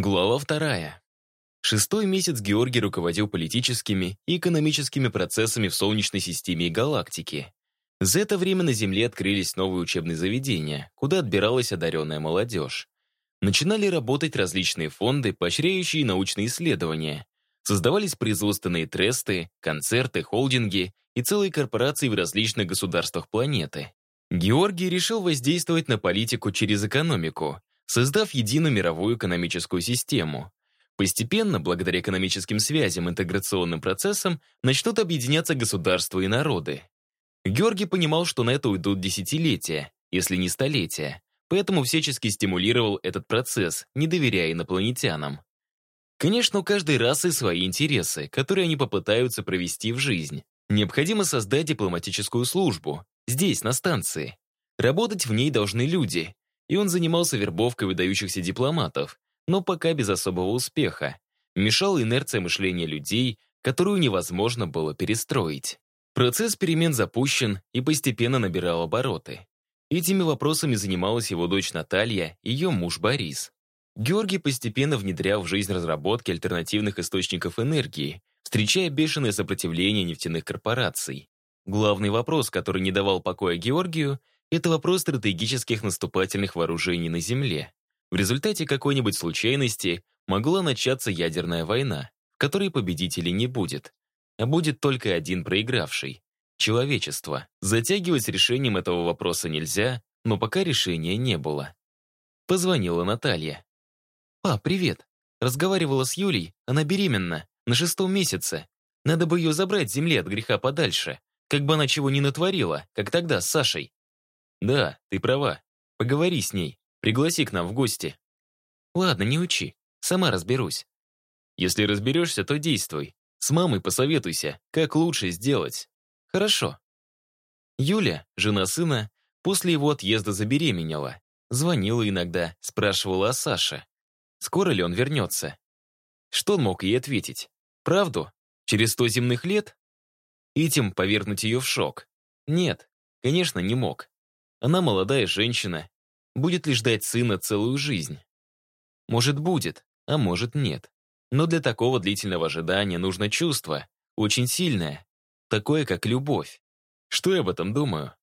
Глава вторая. Шестой месяц Георгий руководил политическими и экономическими процессами в Солнечной системе и галактике. За это время на Земле открылись новые учебные заведения, куда отбиралась одаренная молодежь. Начинали работать различные фонды, поощряющие научные исследования. Создавались производственные тресты, концерты, холдинги и целые корпорации в различных государствах планеты. Георгий решил воздействовать на политику через экономику, создав единую мировую экономическую систему. Постепенно, благодаря экономическим связям и интеграционным процессам, начнут объединяться государства и народы. Георгий понимал, что на это уйдут десятилетия, если не столетия, поэтому всячески стимулировал этот процесс, не доверяя инопланетянам. Конечно, у каждой расы свои интересы, которые они попытаются провести в жизнь. Необходимо создать дипломатическую службу, здесь, на станции. Работать в ней должны люди, и он занимался вербовкой выдающихся дипломатов, но пока без особого успеха. Мешала инерция мышления людей, которую невозможно было перестроить. Процесс перемен запущен и постепенно набирал обороты. Этими вопросами занималась его дочь Наталья и ее муж Борис. Георгий постепенно внедрял в жизнь разработки альтернативных источников энергии, встречая бешеное сопротивление нефтяных корпораций. Главный вопрос, который не давал покоя Георгию, это вопрос стратегических наступательных вооружений на Земле. В результате какой-нибудь случайности могла начаться ядерная война, которой победителей не будет, а будет только один проигравший — человечество. Затягивать с решением этого вопроса нельзя, но пока решения не было. Позвонила Наталья. «Па, привет. Разговаривала с Юлей, она беременна, на шестом месяце. Надо бы ее забрать с земли от греха подальше, как бы она чего не натворила, как тогда с Сашей. «Да, ты права. Поговори с ней. Пригласи к нам в гости». «Ладно, не учи. Сама разберусь». «Если разберешься, то действуй. С мамой посоветуйся, как лучше сделать». «Хорошо». Юля, жена сына, после его отъезда забеременела. Звонила иногда, спрашивала о Саше. Скоро ли он вернется? Что он мог ей ответить? Правду? Через сто земных лет? Этим повергнуть ее в шок? Нет, конечно, не мог. Она молодая женщина. Будет ли ждать сына целую жизнь? Может, будет, а может, нет. Но для такого длительного ожидания нужно чувство, очень сильное, такое, как любовь. Что я об этом думаю?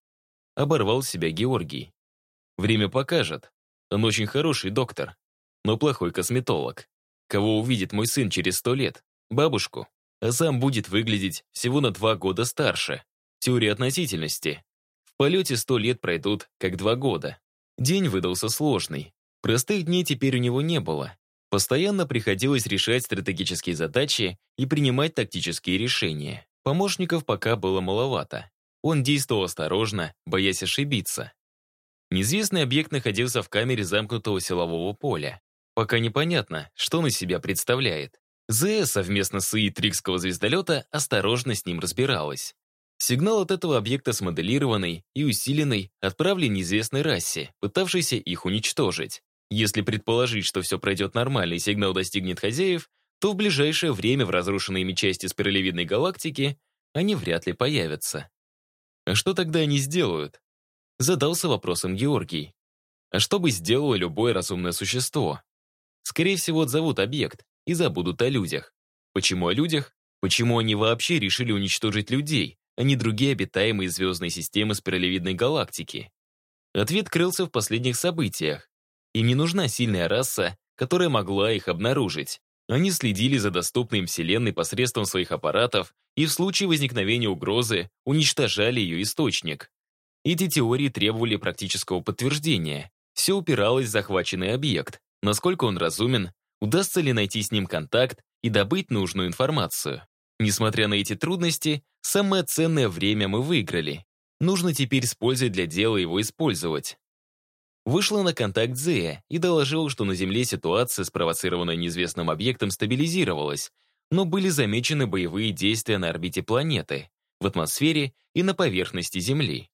Оборвал себя Георгий. Время покажет. Он очень хороший доктор, но плохой косметолог. Кого увидит мой сын через сто лет? Бабушку. А сам будет выглядеть всего на два года старше. Теория относительности. Полете сто лет пройдут, как два года. День выдался сложный. Простых дней теперь у него не было. Постоянно приходилось решать стратегические задачи и принимать тактические решения. Помощников пока было маловато. Он действовал осторожно, боясь ошибиться. Неизвестный объект находился в камере замкнутого силового поля. Пока непонятно, что он из себя представляет. ЗС совместно с ИИ Трикского звездолета осторожно с ним разбиралась. Сигнал от этого объекта смоделированный и усиленный отправлен неизвестной расе, пытавшейся их уничтожить. Если предположить, что все пройдет нормально и сигнал достигнет хозяев, то в ближайшее время в разрушенной ими части спиралевидной галактики они вряд ли появятся. А что тогда они сделают? Задался вопросом Георгий. А что бы сделало любое разумное существо? Скорее всего, отзовут объект и забудут о людях. Почему о людях? Почему они вообще решили уничтожить людей, а не другие обитаемые звездные системы спиралевидной галактики? Ответ крылся в последних событиях. Им не нужна сильная раса, которая могла их обнаружить. Они следили за доступной им Вселенной посредством своих аппаратов и в случае возникновения угрозы уничтожали ее источник. Эти теории требовали практического подтверждения. Все упиралось в захваченный объект, насколько он разумен, удастся ли найти с ним контакт и добыть нужную информацию. Несмотря на эти трудности, самое ценное время мы выиграли. Нужно теперь использовать для дела его использовать. Вышла на контакт Зея и доложила, что на Земле ситуация, спровоцированная неизвестным объектом, стабилизировалась, но были замечены боевые действия на орбите планеты, в атмосфере и на поверхности Земли.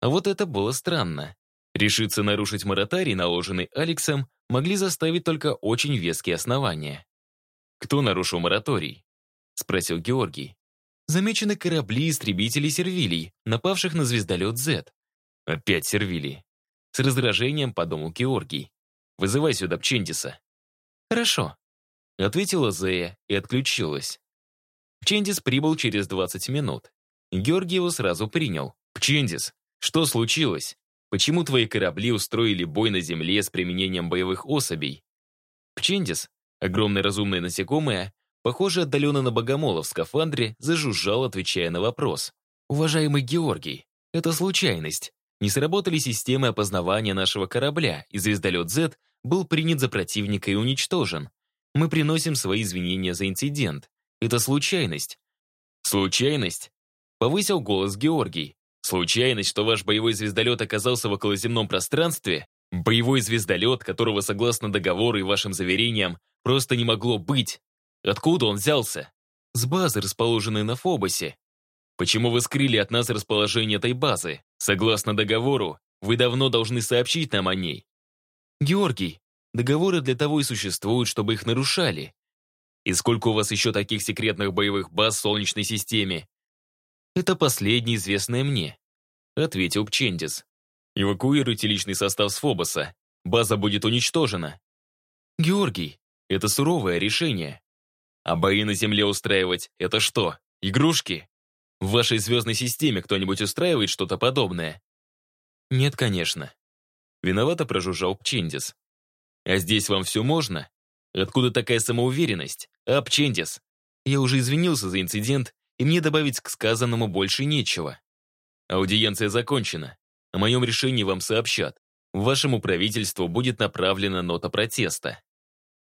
А вот это было странно. Решиться нарушить мораторий, наложенный Алексом, могли заставить только очень веские основания. Кто нарушил мораторий? — спросил Георгий. «Замечены корабли истребителей сервилий, напавших на звездолет Z». «Опять сервилии». С раздражением подумал Георгий. «Вызывай сюда Пчендиса». «Хорошо», — ответила Зея и отключилась. Пчендис прибыл через 20 минут. Георгий его сразу принял. «Пчендис, что случилось? Почему твои корабли устроили бой на Земле с применением боевых особей?» Пчендис, огромное разумное насекомое, похоже отдаленно на богомола в скафандре, зажужжал, отвечая на вопрос. «Уважаемый Георгий, это случайность. Не сработали системы опознавания нашего корабля, и звездолет Z был принят за противника и уничтожен. Мы приносим свои извинения за инцидент. Это случайность. Случайность? Повысил голос Георгий. Случайность, что ваш боевой звездолет оказался в околоземном пространстве? Боевой звездолет, которого, согласно договору и вашим заверениям, просто не могло быть. Откуда он взялся? С базы, расположенной на Фобосе. Почему вы скрыли от нас расположение этой базы? Согласно договору, вы давно должны сообщить нам о ней. Георгий, договоры для того и существуют, чтобы их нарушали. И сколько у вас еще таких секретных боевых баз в Солнечной системе? Это последнее известное мне, ответил Пчендис. Эвакуируйте личный состав с Фобоса. База будет уничтожена. Георгий, это суровое решение. А бои на Земле устраивать — это что, игрушки? В вашей звездной системе кто-нибудь устраивает что-то подобное? Нет, конечно. Виновато прожужжал Пчендис. А здесь вам все можно? Откуда такая самоуверенность? А, Пчендис? Я уже извинился за инцидент, и мне добавить к сказанному больше нечего. Аудиенция закончена. О моем решении вам сообщат. Вашему правительству будет направлена нота протеста.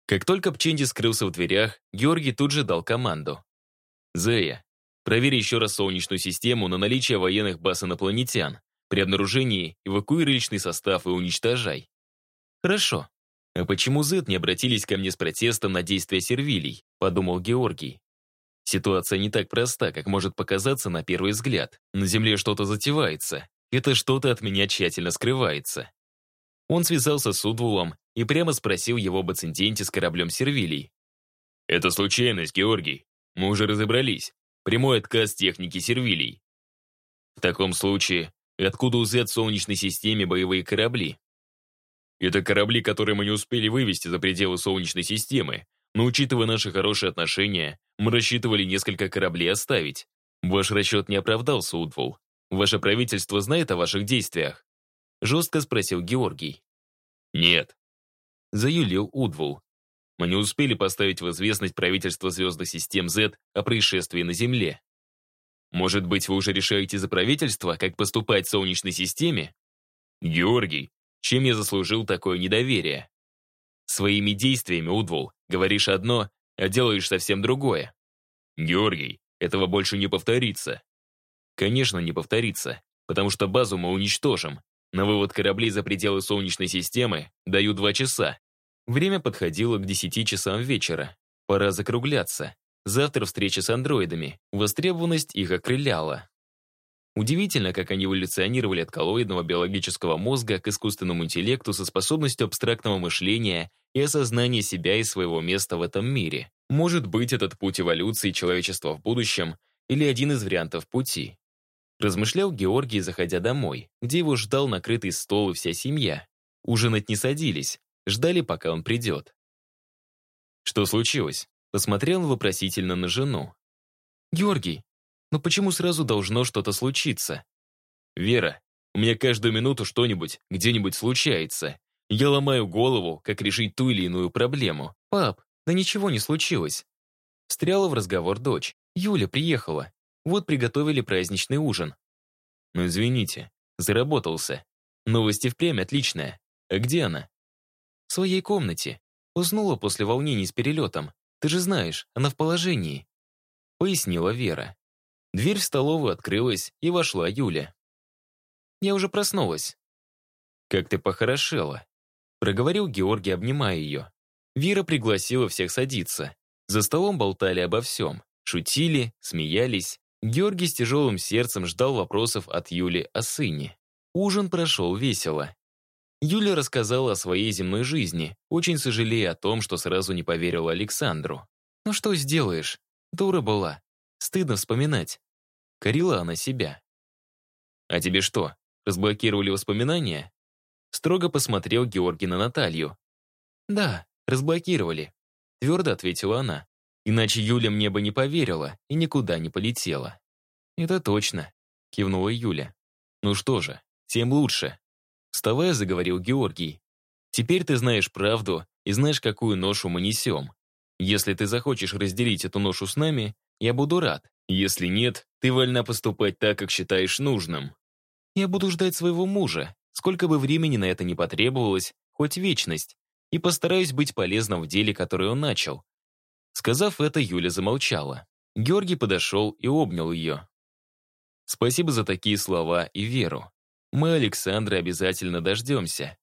Как только Пченди скрылся в дверях, Георгий тут же дал команду. «Зея, Проверь еще раз Солнечную систему на наличие военных баз инопланетян. При обнаружении эвакуируй личный состав и уничтожай. Хорошо. А почему Z не обратились ко мне с протестом на действия сервилий? Подумал Георгий. Ситуация не так проста, как может показаться на первый взгляд. На Земле что-то затевается. Это что-то от меня тщательно скрывается. Он связался с Удвулом и прямо спросил его об инциденте с кораблем сервилий. «Это случайность, Георгий. Мы уже разобрались. Прямой отказ техники сервилий. В таком случае, откуда у Z в Солнечной системе боевые корабли? Это корабли, которые мы не успели вывести за пределы Солнечной системы, но учитывая наши хорошие отношения, мы рассчитывали несколько кораблей оставить. Ваш расчет не оправдался, Удвол. Ваше правительство знает о ваших действиях? Жестко спросил Георгий. Нет. Заюлил Удвол. Мы не успели поставить в известность правительство звездных систем Z о происшествии на Земле. Может быть, вы уже решаете за правительство, как поступать в Солнечной системе? Георгий, чем я заслужил такое недоверие? Своими действиями, Удвол, говоришь одно, а делаешь совсем другое. Георгий, этого больше не повторится. Конечно, не повторится, потому что базу мы уничтожим. На вывод кораблей за пределы Солнечной системы даю два часа. Время подходило к 10 часам вечера. Пора закругляться. Завтра встреча с андроидами. Востребованность их окрыляла. Удивительно, как они эволюционировали от коллоидного биологического мозга к искусственному интеллекту со способностью абстрактного мышления и осознания себя и своего места в этом мире. Может быть, этот путь эволюции человечества в будущем или один из вариантов пути. Размышлял Георгий, заходя домой, где его ждал накрытый стол и вся семья. Ужинать не садились, Ждали, пока он придет. Что случилось? Посмотрел вопросительно на жену. Георгий, но почему сразу должно что-то случиться? Вера, у меня каждую минуту что-нибудь где-нибудь случается. Я ломаю голову, как решить ту или иную проблему. Пап, да ничего не случилось. Встряла в разговор дочь. Юля приехала. Вот приготовили праздничный ужин. Ну, извините, заработался. Новости впрямь отличная. А где она? В своей комнате. Уснула после волнений с перелетом. Ты же знаешь, она в положении. Пояснила Вера. Дверь в столовую открылась, и вошла Юля. Я уже проснулась. «Как ты похорошела», — проговорил Георгий, обнимая ее. Вера пригласила всех садиться. За столом болтали обо всем. Шутили, смеялись. Георгий с тяжелым сердцем ждал вопросов от Юли о сыне. Ужин прошел весело. Юля рассказала о своей земной жизни, очень сожалея о том, что сразу не поверила Александру. «Ну что сделаешь? Дура была. Стыдно вспоминать». Корила она себя. «А тебе что, разблокировали воспоминания?» Строго посмотрел Георгий на Наталью. «Да, разблокировали. Твердо ответила она. Иначе Юля мне бы не поверила и никуда не полетела. Это точно, кивнула Юля. Ну что же, тем лучше. Вставая, заговорил Георгий. Теперь ты знаешь правду и знаешь, какую ношу мы несем. Если ты захочешь разделить эту ношу с нами, я буду рад. Если нет, ты вольна поступать так, как считаешь нужным. Я буду ждать своего мужа, сколько бы времени на это не потребовалось, хоть вечность, и постараюсь быть полезным в деле, которое он начал. Сказав это, Юля замолчала. Георгий подошел и обнял ее. Спасибо за такие слова и веру. Мы Александра обязательно дождемся.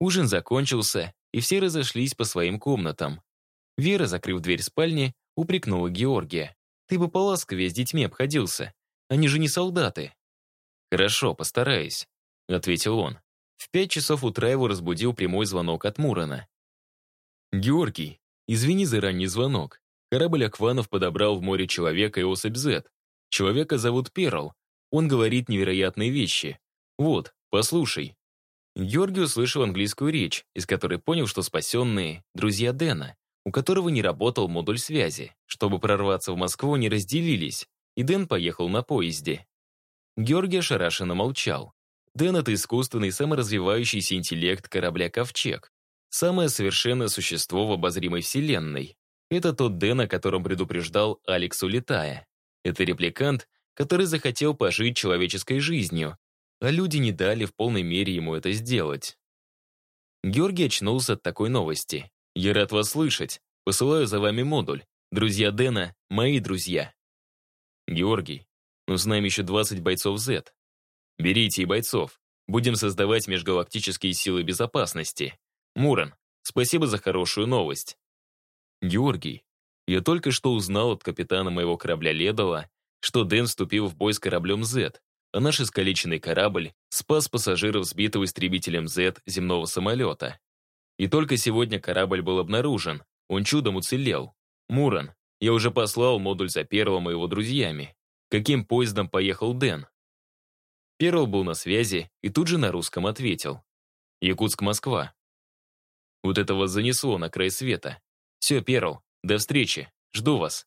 Ужин закончился, и все разошлись по своим комнатам. Вера, закрыв дверь спальни, упрекнула Георгия. «Ты бы поласковее с детьми обходился. Они же не солдаты». «Хорошо, постараюсь», — ответил он. В пять часов утра его разбудил прямой звонок от Мурона. «Георгий, извини за ранний звонок. Корабль Акванов подобрал в море человека и особь Z. Человека зовут Перл. Он говорит невероятные вещи. Вот, послушай». Георгий услышал английскую речь, из которой понял, что спасенные — друзья Дэна, у которого не работал модуль связи. Чтобы прорваться в Москву, они разделились, и Дэн поехал на поезде. Георгий ошарашенно молчал. Дэн — это искусственный саморазвивающийся интеллект корабля «Ковчег». Самое совершенное существо в обозримой вселенной. Это тот Дэн, о котором предупреждал Алекс, улетая. Это репликант, который захотел пожить человеческой жизнью, а люди не дали в полной мере ему это сделать. Георгий очнулся от такой новости. «Я рад вас слышать. Посылаю за вами модуль. Друзья Дэна — мои друзья». «Георгий, ну с нами еще 20 бойцов Z. Берите и бойцов. Будем создавать межгалактические силы безопасности. Мурон, спасибо за хорошую новость». «Георгий, я только что узнал от капитана моего корабля Ледова, что Дэн вступил в бой с кораблем Z, а наш искалеченный корабль спас пассажиров сбитого истребителем Z земного самолета. И только сегодня корабль был обнаружен, он чудом уцелел. Мурон, я уже послал модуль за Первым и его друзьями. Каким поездом поехал Дэн? Перл был на связи и тут же на русском ответил. Якутск-Москва. Вот это вас занесло на край света. Все, Перл, до встречи, жду вас.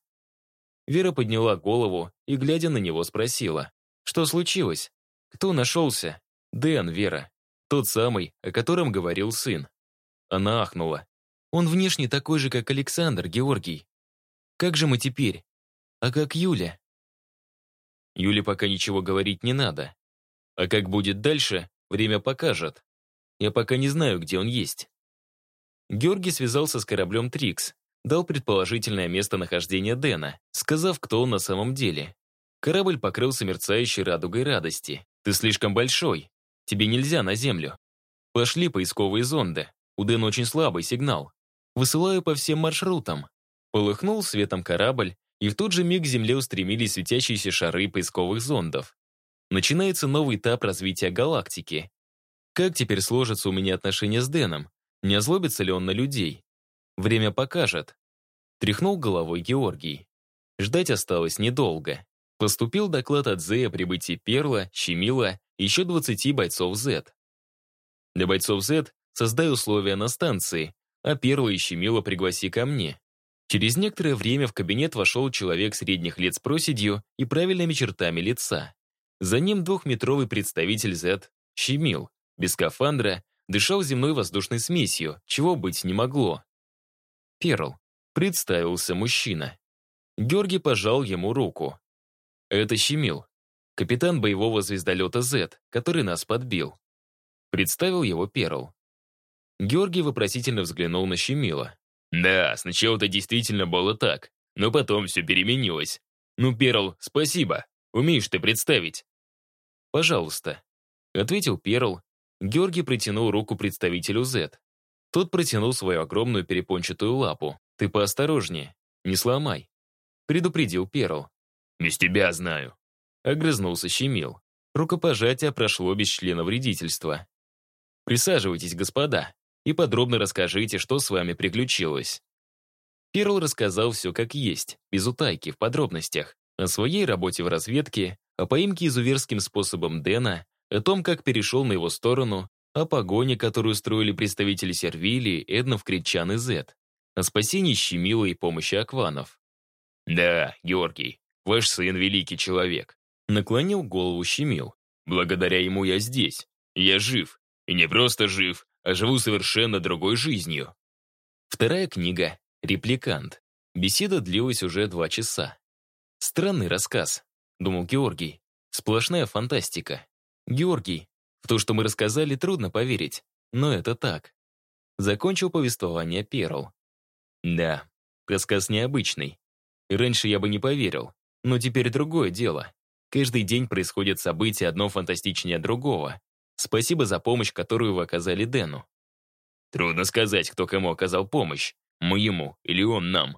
Вера подняла голову и, глядя на него, спросила. Что случилось? Кто нашелся? Дэн, Вера. Тот самый, о котором говорил сын. Она ахнула. Он внешне такой же, как Александр, Георгий. Как же мы теперь? А как Юля? Юле пока ничего говорить не надо. А как будет дальше, время покажет. Я пока не знаю, где он есть. Георгий связался с кораблем «Трикс», дал предположительное местонахождение Дэна, сказав, кто он на самом деле. Корабль покрылся мерцающей радугой радости. «Ты слишком большой. Тебе нельзя на Землю. Пошли поисковые зонды. У Дэна очень слабый сигнал. Высылаю по всем маршрутам». Полыхнул светом корабль, и в тот же миг к Земле устремились светящиеся шары поисковых зондов. Начинается новый этап развития галактики. Как теперь сложатся у меня отношения с Дэном? Не озлобится ли он на людей? Время покажет. Тряхнул головой Георгий. Ждать осталось недолго. Поступил доклад от Зэ о прибытии Перла, Щемила и еще 20 бойцов Z. Для бойцов Z создай условия на станции, а Перла и Щемила пригласи ко мне. Через некоторое время в кабинет вошел человек средних лет с проседью и правильными чертами лица. За ним двухметровый представитель Z, Щемил, без скафандра, дышал земной воздушной смесью, чего быть не могло. Перл. Представился мужчина. Георгий пожал ему руку. Это Щемил, капитан боевого звездолета Z, который нас подбил. Представил его Перл. Георгий вопросительно взглянул на Щемила. Да, сначала-то действительно было так, но потом все переменилось. Ну, Перл, спасибо. Умеешь ты представить. Пожалуйста. Ответил Перл. Георгий протянул руку представителю Z. Тот протянул свою огромную перепончатую лапу. Ты поосторожнее, не сломай. Предупредил Перл. «Без тебя знаю», — огрызнулся Щемил. Рукопожатие прошло без члена вредительства. «Присаживайтесь, господа, и подробно расскажите, что с вами приключилось». Перл рассказал все как есть, без утайки, в подробностях, о своей работе в разведке, о поимке изуверским способом Дэна, о том, как перешел на его сторону, о погоне, которую строили представители Сервилии, Эднов, Критчан и Зет, о спасении Щемила и помощи Акванов. «Да, Георгий, ваш сын великий человек», — наклонил голову Щемил. «Благодаря ему я здесь. Я жив. И не просто жив, а живу совершенно другой жизнью». Вторая книга «Репликант». Беседа длилась уже два часа. «Странный рассказ», — думал Георгий. «Сплошная фантастика. Георгий, в то, что мы рассказали, трудно поверить, но это так». Закончил повествование Перл. «Да, рассказ необычный. Раньше я бы не поверил. Но теперь другое дело. Каждый день происходят события одно фантастичнее другого. Спасибо за помощь, которую вы оказали Дэну. Трудно сказать, кто кому оказал помощь. Мы ему или он нам.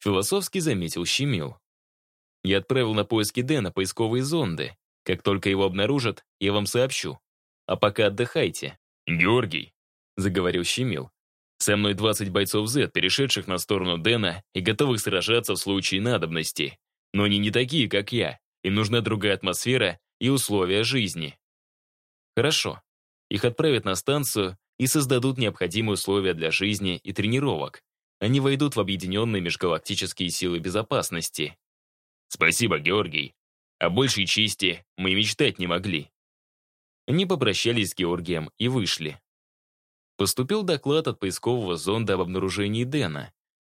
Философски заметил Щемил. Я отправил на поиски Дэна поисковые зонды. Как только его обнаружат, я вам сообщу. А пока отдыхайте. Георгий, заговорил Щемил. Со мной 20 бойцов Z, перешедших на сторону Дэна и готовых сражаться в случае надобности. Но они не такие, как я. Им нужна другая атмосфера и условия жизни. Хорошо. Их отправят на станцию и создадут необходимые условия для жизни и тренировок. Они войдут в объединенные межгалактические силы безопасности. Спасибо, Георгий. О большей чести мы мечтать не могли. Они попрощались с Георгием и вышли. Поступил доклад от поискового зонда об обнаружении Дэна.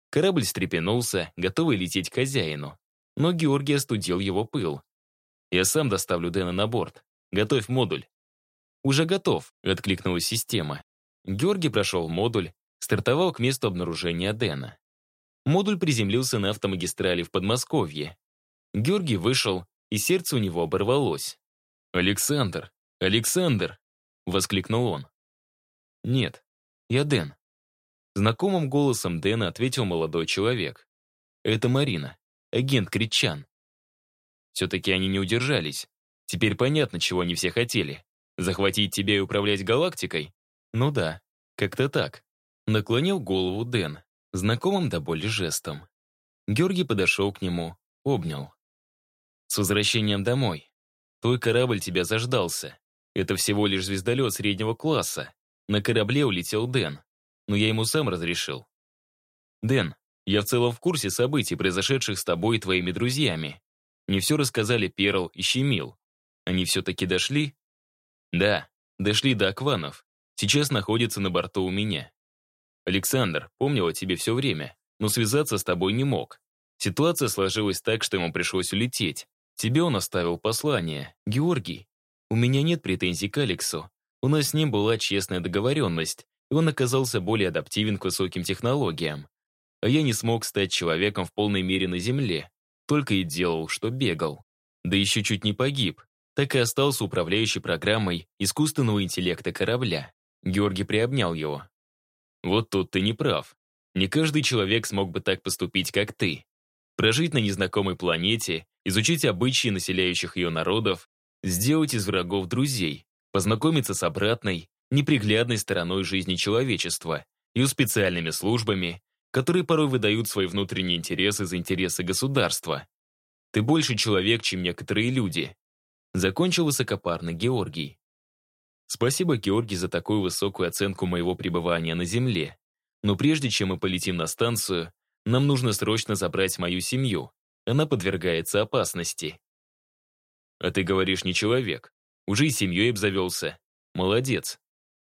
Корабль встрепенулся, готовый лететь к хозяину. Но Георгий остудил его пыл. «Я сам доставлю Дэна на борт. Готовь модуль». «Уже готов», — откликнулась система. Георгий прошел модуль, стартовал к месту обнаружения Дэна. Модуль приземлился на автомагистрали в Подмосковье. Георгий вышел, и сердце у него оборвалось. «Александр! Александр!» — воскликнул он. «Нет, я Дэн». Знакомым голосом Дэна ответил молодой человек. «Это Марина, агент Критчан». Все-таки они не удержались. Теперь понятно, чего они все хотели. Захватить тебя и управлять галактикой? Ну да, как-то так. Наклонил голову Дэн, знакомым до боли жестом. Георгий подошел к нему, обнял. «С возвращением домой. Твой корабль тебя заждался. Это всего лишь звездолет среднего класса. На корабле улетел Дэн, но я ему сам разрешил. «Дэн, я в целом в курсе событий, произошедших с тобой и твоими друзьями. Мне все рассказали Перл и Щемил. Они все-таки дошли?» «Да, дошли до Акванов. Сейчас находятся на борту у меня. Александр, помнил о тебе все время, но связаться с тобой не мог. Ситуация сложилась так, что ему пришлось улететь. Тебе он оставил послание. Георгий, у меня нет претензий к Алексу. У нас с ним была честная договоренность, и он оказался более адаптивен к высоким технологиям. А я не смог стать человеком в полной мере на Земле, только и делал, что бегал. Да еще чуть не погиб, так и остался управляющей программой искусственного интеллекта корабля. Георгий приобнял его. «Вот тут ты не прав. Не каждый человек смог бы так поступить, как ты. Прожить на незнакомой планете, изучить обычаи населяющих ее народов, сделать из врагов друзей, познакомиться с обратной, неприглядной стороной жизни человечества, и специальными службами, которые порой выдают свои внутренние интересы за интересы государства. Ты больше человек, чем некоторые люди. Закончил высокопарно Георгий. Спасибо, Георгий, за такую высокую оценку моего пребывания на Земле. Но прежде чем мы полетим на станцию, нам нужно срочно забрать мою семью. Она подвергается опасности. А ты говоришь, не человек. Уже и семьей обзавелся. Молодец.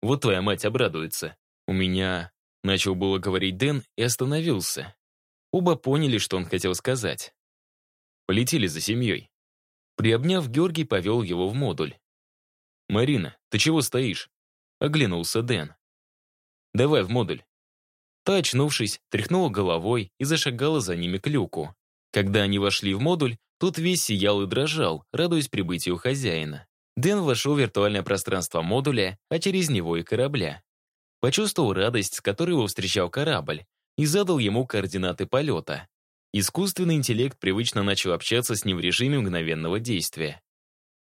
Вот твоя мать обрадуется. У меня...» Начал было говорить Дэн и остановился. Оба поняли, что он хотел сказать. Полетели за семьей. Приобняв, Георгий повел его в модуль. «Марина, ты чего стоишь?» Оглянулся Дэн. «Давай в модуль». Та, очнувшись, тряхнула головой и зашагала за ними к люку. Когда они вошли в модуль, тот весь сиял и дрожал, радуясь прибытию хозяина. Дэн вошел в виртуальное пространство модуля, а через него и корабля. Почувствовал радость, с которой его встречал корабль, и задал ему координаты полета. Искусственный интеллект привычно начал общаться с ним в режиме мгновенного действия.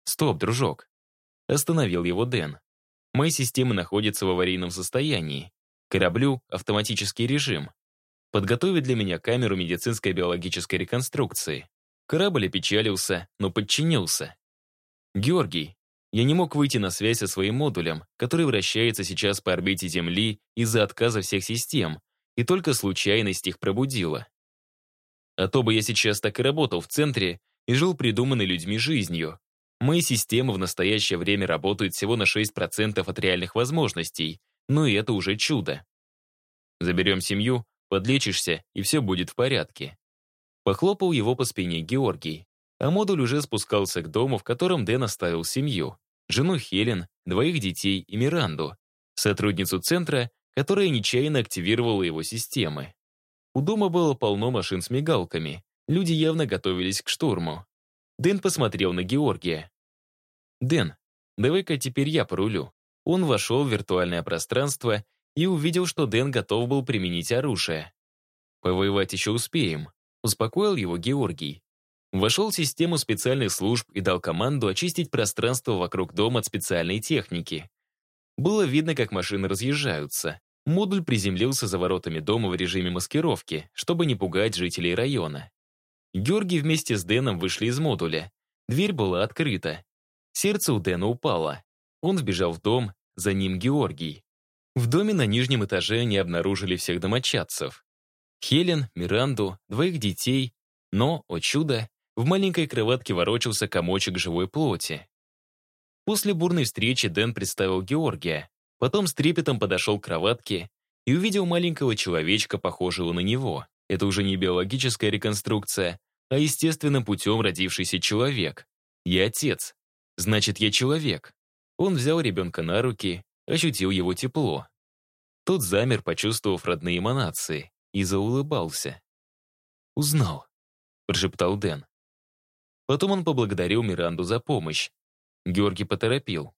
«Стоп, дружок!» Остановил его Дэн. «Мои системы находятся в аварийном состоянии. Кораблю — автоматический режим. Подготовить для меня камеру медицинской биологической реконструкции. Корабль опечалился, но подчинился. Георгий, Я не мог выйти на связь со своим модулем, который вращается сейчас по орбите Земли из-за отказа всех систем, и только случайность их пробудила. А то бы я сейчас так и работал в центре и жил придуманной людьми жизнью. Мои системы в настоящее время работают всего на 6% от реальных возможностей, но и это уже чудо. Заберем семью, подлечишься, и все будет в порядке. Похлопал его по спине Георгий. А модуль уже спускался к дому, в котором Дэн оставил семью. Жену Хелен, двоих детей и Миранду, сотрудницу центра, которая нечаянно активировала его системы. У дома было полно машин с мигалками. Люди явно готовились к штурму. Дэн посмотрел на Георгия. «Дэн, давай-ка теперь я порулю». Он вошел в виртуальное пространство и увидел, что Дэн готов был применить оружие. «Повоевать еще успеем», — успокоил его Георгий. Вошел в систему специальных служб и дал команду очистить пространство вокруг дома от специальной техники. Было видно, как машины разъезжаются. Модуль приземлился за воротами дома в режиме маскировки, чтобы не пугать жителей района. Георгий вместе с Дэном вышли из модуля. Дверь была открыта. Сердце у Дэна упало. Он вбежал в дом, за ним Георгий. В доме на нижнем этаже они обнаружили всех домочадцев. Хелен, Миранду, двоих детей, но, о чудо, в маленькой кроватке ворочался комочек живой плоти. После бурной встречи Дэн представил Георгия, потом с трепетом подошел к кроватке и увидел маленького человечка, похожего на него. Это уже не биологическая реконструкция, а естественным путем родившийся человек. Я отец. Значит, я человек. Он взял ребенка на руки, ощутил его тепло. Тот замер, почувствовав родные эманации, и заулыбался. «Узнал», — прошептал Дэн. Потом он поблагодарил Миранду за помощь. Георгий поторопил.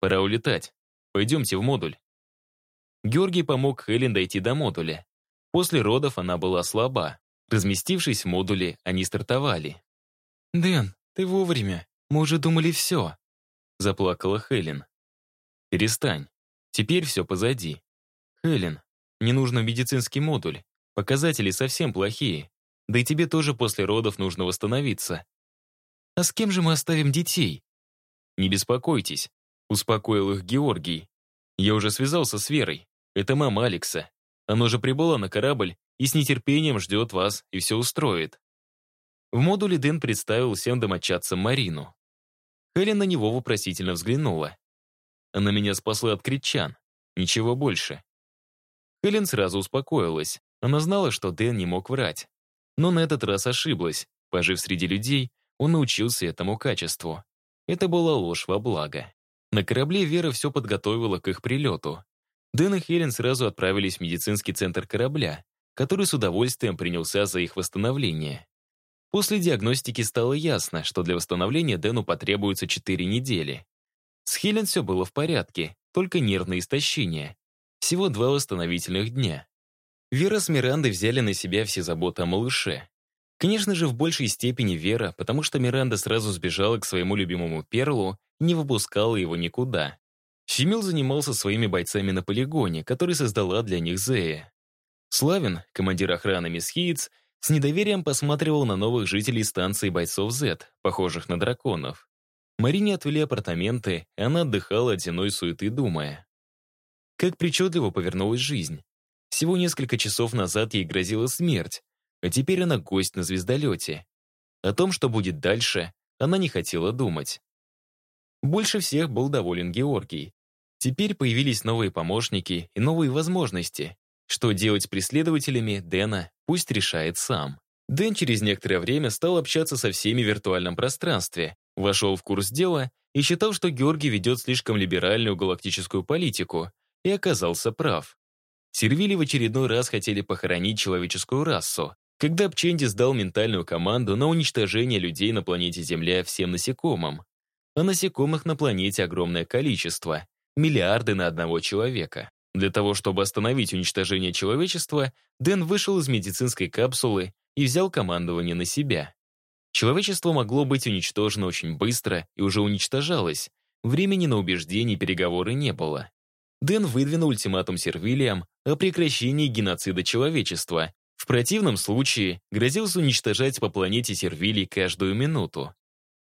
«Пора улетать. Пойдемте в модуль». Георгий помог Хелен дойти до модуля. После родов она была слаба. Разместившись в модуле, они стартовали. «Дэн, ты вовремя. Мы уже думали все», — заплакала Хелен. «Перестань. Теперь все позади. Хелен, не нужно медицинский модуль. Показатели совсем плохие. Да и тебе тоже после родов нужно восстановиться. А с кем же мы оставим детей? Не беспокойтесь, успокоил их Георгий. Я уже связался с Верой. Это мама Алекса. Она уже прибыла на корабль и с нетерпением ждет вас и все устроит. В модуле Дэн представил всем домочадцам Марину. Хелен на него вопросительно взглянула. Она меня спасла от критчан. Ничего больше. Хелен сразу успокоилась. Она знала, что Дэн не мог врать. Но на этот раз ошиблась. Пожив среди людей, он научился этому качеству. Это была ложь во благо. На корабле Вера все подготовила к их прилету. Дэн и Хелен сразу отправились в медицинский центр корабля, который с удовольствием принялся за их восстановление. После диагностики стало ясно, что для восстановления Дэну потребуется 4 недели. С Хелен все было в порядке, только нервное истощение. Всего два восстановительных дня. Вера с Мирандой взяли на себя все заботы о малыше. Конечно же, в большей степени Вера, потому что Миранда сразу сбежала к своему любимому Перлу и не выпускала его никуда. Щемил занимался своими бойцами на полигоне, который создала для них Зея. Славин, командир охраны Мисс Хитц, с недоверием посматривал на новых жителей станции бойцов Z, похожих на драконов. Марине отвели апартаменты, и она отдыхала от земной суеты, думая. Как причудливо повернулась жизнь. Всего несколько часов назад ей грозила смерть, а теперь она гость на звездолете. О том, что будет дальше, она не хотела думать. Больше всех был доволен Георгий. Теперь появились новые помощники и новые возможности. Что делать с преследователями, Дэна пусть решает сам. Дэн через некоторое время стал общаться со всеми в виртуальном пространстве, вошел в курс дела и считал, что Георгий ведет слишком либеральную галактическую политику, и оказался прав. Сервили в очередной раз хотели похоронить человеческую расу, когда Пчендис дал ментальную команду на уничтожение людей на планете Земля всем насекомым. А насекомых на планете огромное количество, миллиарды на одного человека. Для того, чтобы остановить уничтожение человечества, Дэн вышел из медицинской капсулы и взял командование на себя. Человечество могло быть уничтожено очень быстро и уже уничтожалось. Времени на убеждения и переговоры не было. Дэн выдвинул ультиматум Сервилиям о прекращении геноцида человечества. В противном случае грозился уничтожать по планете Сервилий каждую минуту.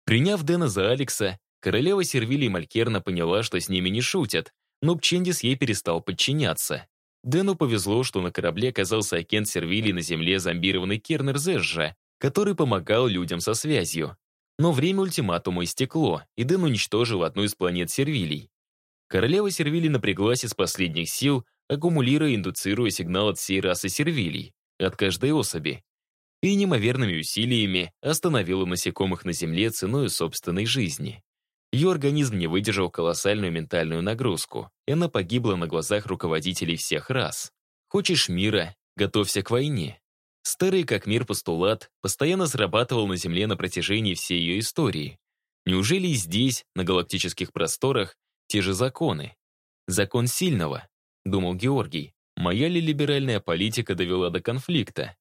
Приняв Дэна за Алекса, Королева Сервилий Малькерна поняла, что с ними не шутят, но Пчендис ей перестал подчиняться. Дэну повезло, что на корабле оказался агент Сервилий на земле зомбированный Кернер Зэжжа, который помогал людям со связью. Но время ультиматума истекло, и Дэн уничтожил одну из планет Сервилий. Королева Сервилий напряглась из последних сил, аккумулируя и индуцируя сигнал от всей расы Сервилий, от каждой особи. И неимоверными усилиями остановила насекомых на Земле ценой собственной жизни. Ее организм не выдержал колоссальную ментальную нагрузку, и она погибла на глазах руководителей всех рас. Хочешь мира, готовься к войне. Старый как мир постулат постоянно срабатывал на Земле на протяжении всей ее истории. Неужели здесь, на галактических просторах, те же законы? Закон сильного, думал Георгий. Моя ли либеральная политика довела до конфликта?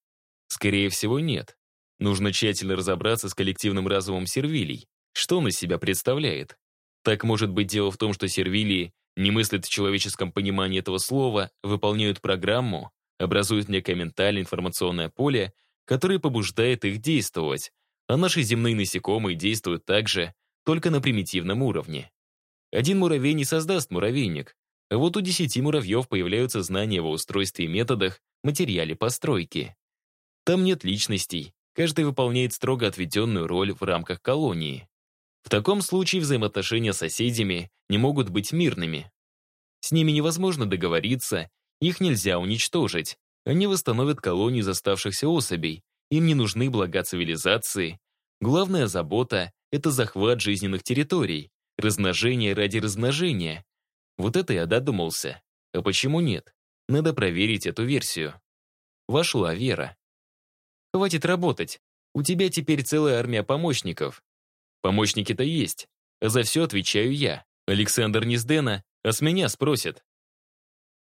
Скорее всего, нет. Нужно тщательно разобраться с коллективным разумом сервилий, что он из себя представляет? Так может быть дело в том, что сервилии не мыслят в человеческом понимании этого слова, выполняют программу, образуют некое ментальное информационное поле, которое побуждает их действовать, а наши земные насекомые действуют так же, только на примитивном уровне. Один муравей не создаст муравейник, а вот у десяти муравьев появляются знания в устройстве и методах, материале постройки. Там нет личностей, каждый выполняет строго отведенную роль в рамках колонии. В таком случае взаимоотношения с соседями не могут быть мирными. С ними невозможно договориться, их нельзя уничтожить. Они восстановят колонию из оставшихся особей. Им не нужны блага цивилизации. Главная забота — это захват жизненных территорий, размножение ради размножения. Вот это я додумался. А почему нет? Надо проверить эту версию. Вошла Вера. «Хватит работать. У тебя теперь целая армия помощников. Помощники-то есть. За все отвечаю я. Александр не с Дэна, а с меня спросят.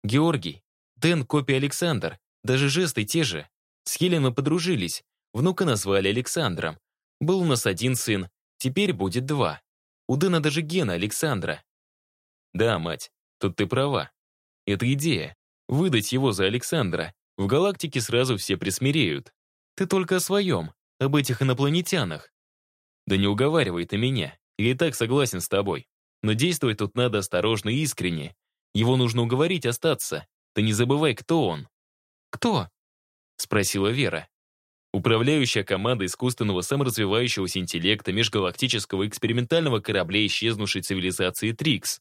Георгий. Дэн — копия Александр. Даже жесты те же. С Хелен мы подружились. Внука назвали Александром. Был у нас один сын. Теперь будет два. У Дэна даже гена Александра. Да, мать, тут ты права. Это идея. Выдать его за Александра. В галактике сразу все присмиреют. Ты только о своем, об этих инопланетянах. Да не уговаривай ты меня. Я и так согласен с тобой. Но действовать тут надо осторожно и искренне. Его нужно уговорить остаться. Ты не забывай, кто он. «Кто?» — спросила Вера. Управляющая команда искусственного саморазвивающегося интеллекта межгалактического экспериментального корабля исчезнувшей цивилизации Трикс.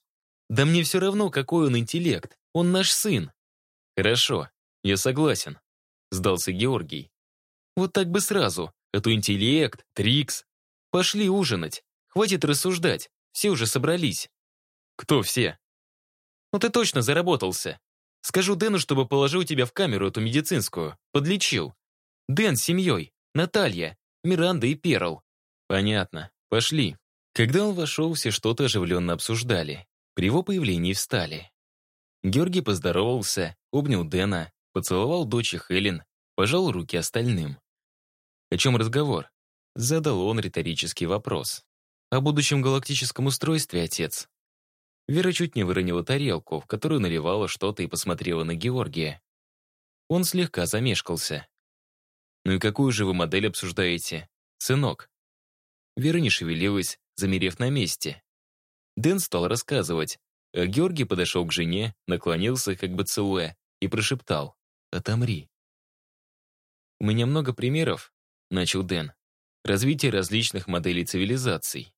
«Да мне все равно, какой он интеллект. Он наш сын». «Хорошо, я согласен», — сдался Георгий. «Вот так бы сразу. Это интеллект, Трикс, Пошли ужинать. Хватит рассуждать. Все уже собрались. Кто все? Ну ты точно заработался. Скажу Дэну, чтобы положил тебя в камеру эту медицинскую. Подлечил. Дэн с семьей. Наталья. Миранда и Перл. Понятно. Пошли. Когда он вошел, все что-то оживленно обсуждали. При его появлении встали. Георгий поздоровался, обнял Дэна, поцеловал дочь Хелен, пожал руки остальным. О чем разговор? Задал он риторический вопрос. «О будущем галактическом устройстве, отец?» Вера чуть не выронила тарелку, в которую наливала что-то и посмотрела на Георгия. Он слегка замешкался. «Ну и какую же вы модель обсуждаете, сынок?» Вера не шевелилась, замерев на месте. Дэн стал рассказывать, а Георгий подошел к жене, наклонился, как бы целуя, и прошептал «Отомри». «У меня много примеров», — начал Дэн, развитие различных моделей цивилизаций.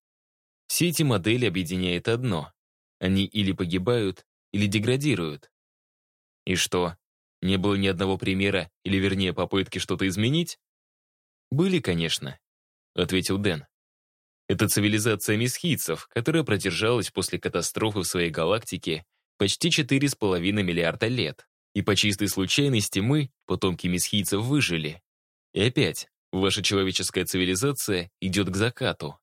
Все эти модели объединяет одно. Они или погибают, или деградируют. И что, не было ни одного примера, или вернее попытки что-то изменить? Были, конечно, ответил Дэн. Это цивилизация месхийцев, которая продержалась после катастрофы в своей галактике почти 4,5 миллиарда лет. И по чистой случайности мы, потомки месхийцев, выжили. И опять, Ваша человеческая цивилизация идет к закату.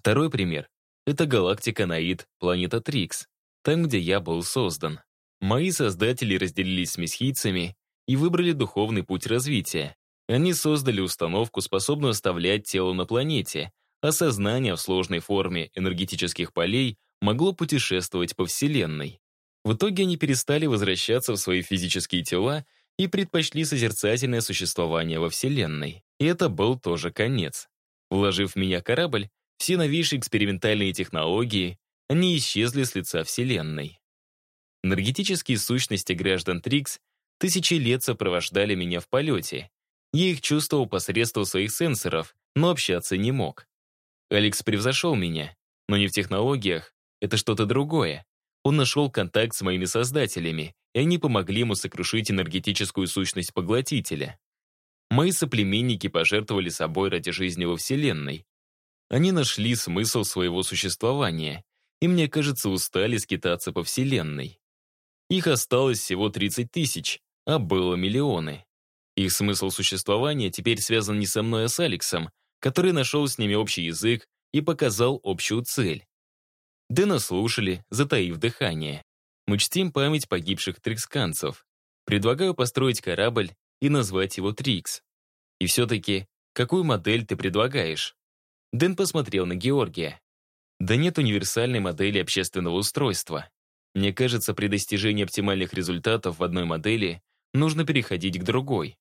Второй пример — это галактика Наид, планета Трикс, там, где я был создан. Мои создатели разделились с месхийцами и выбрали духовный путь развития. Они создали установку, способную оставлять тело на планете, а сознание в сложной форме энергетических полей могло путешествовать по Вселенной. В итоге они перестали возвращаться в свои физические тела и предпочли созерцательное существование во Вселенной. И это был тоже конец. Вложив в меня корабль, все новейшие экспериментальные технологии, они исчезли с лица Вселенной. Энергетические сущности граждан Трикс тысячи лет сопровождали меня в полете. Я их чувствовал посредством своих сенсоров, но общаться не мог. Алекс превзошел меня, но не в технологиях, это что-то другое. Он нашел контакт с моими создателями, и они помогли ему сокрушить энергетическую сущность поглотителя. Мои соплеменники пожертвовали собой ради жизни во Вселенной. Они нашли смысл своего существования, и, мне кажется, устали скитаться по Вселенной. Их осталось всего 30 тысяч, а было миллионы. Их смысл существования теперь связан не со мной, а с Алексом, который нашел с ними общий язык и показал общую цель. Дэна слушали, затаив дыхание. Мы чтим память погибших триксканцев. Предлагаю построить корабль и назвать его Трикс. И все-таки, какую модель ты предлагаешь? Дэн посмотрел на Георгия. Да нет универсальной модели общественного устройства. Мне кажется, при достижении оптимальных результатов в одной модели нужно переходить к другой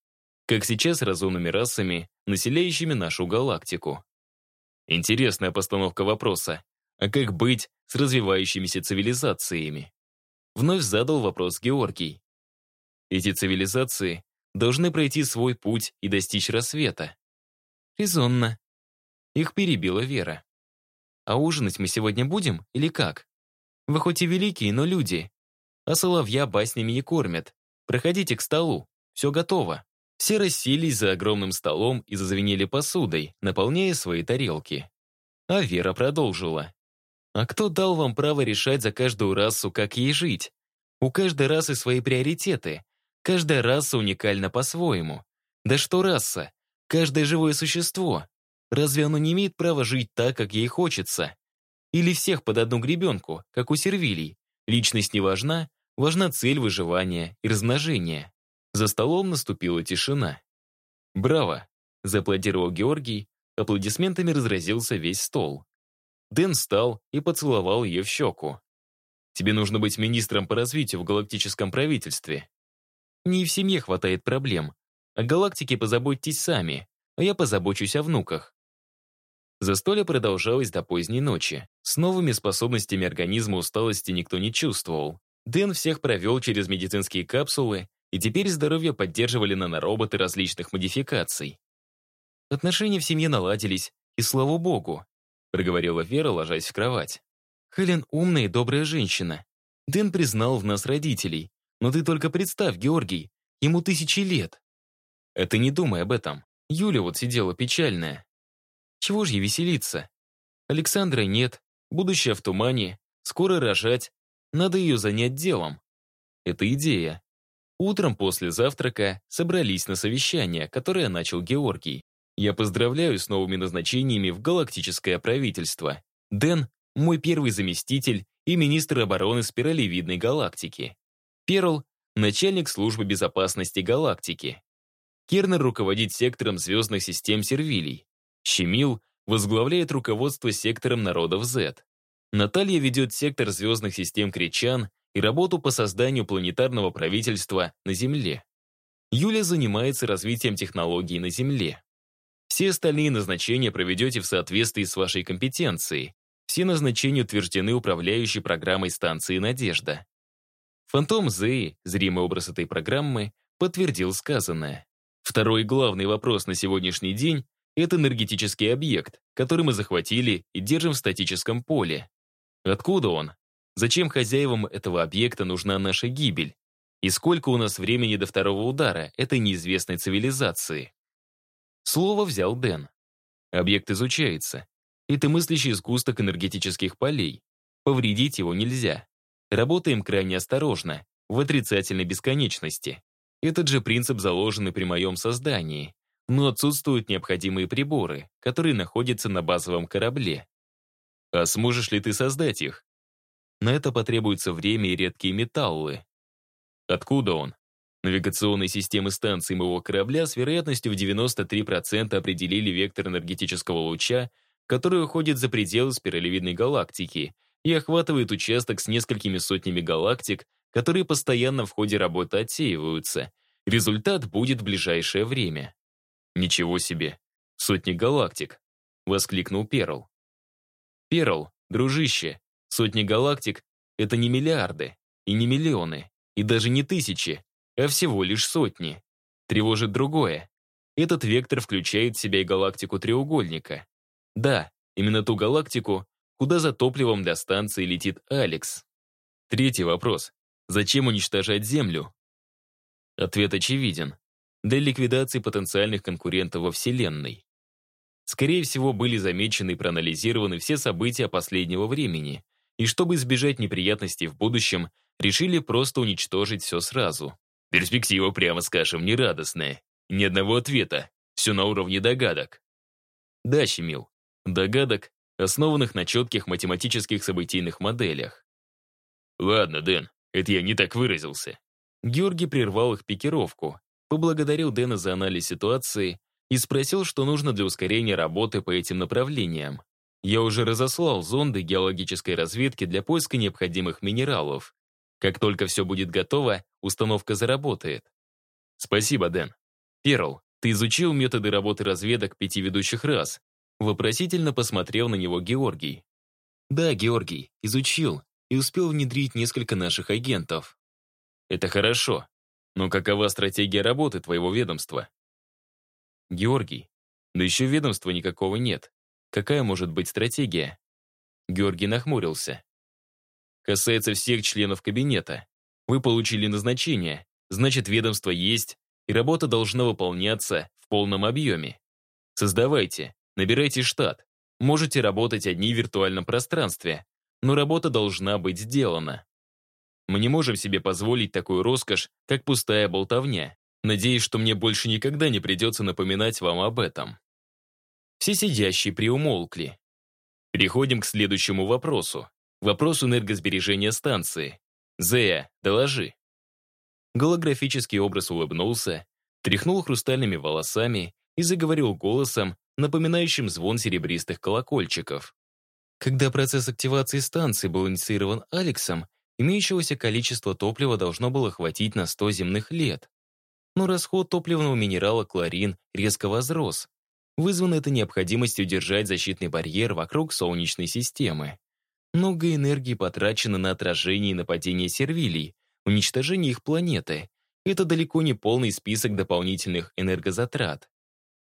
как сейчас разумными расами, населяющими нашу галактику. Интересная постановка вопроса. А как быть с развивающимися цивилизациями? Вновь задал вопрос Георгий. Эти цивилизации должны пройти свой путь и достичь рассвета. Резонно. Их перебила Вера. А ужинать мы сегодня будем или как? Вы хоть и великие, но люди. А соловья баснями не кормят. Проходите к столу. Все готово. Все расселись за огромным столом и зазвенели посудой, наполняя свои тарелки. А Вера продолжила. «А кто дал вам право решать за каждую расу, как ей жить? У каждой расы свои приоритеты. Каждая раса уникальна по-своему. Да что раса? Каждое живое существо. Разве оно не имеет права жить так, как ей хочется? Или всех под одну гребенку, как у сервилий? Личность не важна, важна цель выживания и размножения. За столом наступила тишина. «Браво!» — зааплодировал Георгий, аплодисментами разразился весь стол. Дэн встал и поцеловал ее в щеку. «Тебе нужно быть министром по развитию в галактическом правительстве. Не в семье хватает проблем. О галактике позаботьтесь сами, а я позабочусь о внуках». Застолье продолжалось до поздней ночи. С новыми способностями организма усталости никто не чувствовал. Дэн всех провел через медицинские капсулы и теперь здоровье поддерживали нанороботы различных модификаций. Отношения в семье наладились, и слава богу, проговорила Вера, ложась в кровать. Хелен умная и добрая женщина. Дэн признал в нас родителей. Но ты только представь, Георгий, ему тысячи лет. Это не думай об этом. Юля вот сидела печальная. Чего ж ей веселиться? Александра нет, будущее в тумане, скоро рожать, надо ее занять делом. Это идея. Утром после завтрака собрались на совещание, которое начал Георгий. Я поздравляю с новыми назначениями в галактическое правительство. Дэн — мой первый заместитель и министр обороны спиралевидной галактики. Перл — начальник службы безопасности галактики. Кернер руководит сектором звездных систем Сервилий. Щемил возглавляет руководство сектором народов Z. Наталья ведет сектор звездных систем Кричан и работу по созданию планетарного правительства на Земле. Юля занимается развитием технологий на Земле. Все остальные назначения проведете в соответствии с вашей компетенцией. Все назначения утверждены управляющей программой станции «Надежда». Фантом Зеи, зримый образ этой программы, подтвердил сказанное. Второй главный вопрос на сегодняшний день — это энергетический объект, который мы захватили и держим в статическом поле. Откуда он? Зачем хозяевам этого объекта нужна наша гибель? И сколько у нас времени до второго удара этой неизвестной цивилизации? Слово взял Дэн. Объект изучается. Это мыслящий сгусток энергетических полей. Повредить его нельзя. Работаем крайне осторожно, в отрицательной бесконечности. Этот же принцип заложен и при моем создании. Но отсутствуют необходимые приборы, которые находятся на базовом корабле. А сможешь ли ты создать их? На это потребуется время и редкие металлы. Откуда он? Навигационные системы станции моего корабля с вероятностью в 93% определили вектор энергетического луча, который уходит за пределы спиралевидной галактики и охватывает участок с несколькими сотнями галактик, которые постоянно в ходе работы отсеиваются. Результат будет в ближайшее время. «Ничего себе! Сотни галактик!» — воскликнул Перл. Перл, дружище, сотни галактик — это не миллиарды, и не миллионы, и даже не тысячи, а всего лишь сотни. Тревожит другое. Этот вектор включает в себя и галактику треугольника. Да, именно ту галактику, куда за топливом для станции летит Алекс. Третий вопрос. Зачем уничтожать Землю? Ответ очевиден. Для ликвидации потенциальных конкурентов во Вселенной. Скорее всего, были замечены и проанализированы все события последнего времени, и чтобы избежать неприятностей в будущем, решили просто уничтожить все сразу. Перспектива, прямо скажем, нерадостная. Ни одного ответа. Все на уровне догадок. Да, Щемил. Догадок, основанных на четких математических событийных моделях. Ладно, Дэн, это я не так выразился. Георгий прервал их пикировку, поблагодарил Дэна за анализ ситуации и спросил, что нужно для ускорения работы по этим направлениям. Я уже разослал зонды геологической разведки для поиска необходимых минералов. Как только все будет готово, установка заработает. Спасибо, Дэн. Перл, ты изучил методы работы разведок пяти ведущих рас? Вопросительно посмотрел на него Георгий. Да, Георгий, изучил и успел внедрить несколько наших агентов. Это хорошо. Но какова стратегия работы твоего ведомства? Георгий, да еще ведомства никакого нет. Какая может быть стратегия? Георгий нахмурился. Касается всех членов кабинета. Вы получили назначение, значит, ведомство есть, и работа должна выполняться в полном объеме. Создавайте, набирайте штат. Можете работать одни в виртуальном пространстве, но работа должна быть сделана. Мы не можем себе позволить такую роскошь, как пустая болтовня. Надеюсь, что мне больше никогда не придется напоминать вам об этом. Все сидящие приумолкли. Переходим к следующему вопросу. Вопрос энергосбережения станции. Зея, доложи. Голографический образ улыбнулся, тряхнул хрустальными волосами и заговорил голосом, напоминающим звон серебристых колокольчиков. Когда процесс активации станции был инициирован Алексом, имеющегося количества топлива должно было хватить на 100 земных лет но расход топливного минерала кларин резко возрос. Вызвано это необходимостью держать защитный барьер вокруг Солнечной системы. Много энергии потрачено на отражение и нападение сервилий, уничтожение их планеты. Это далеко не полный список дополнительных энергозатрат.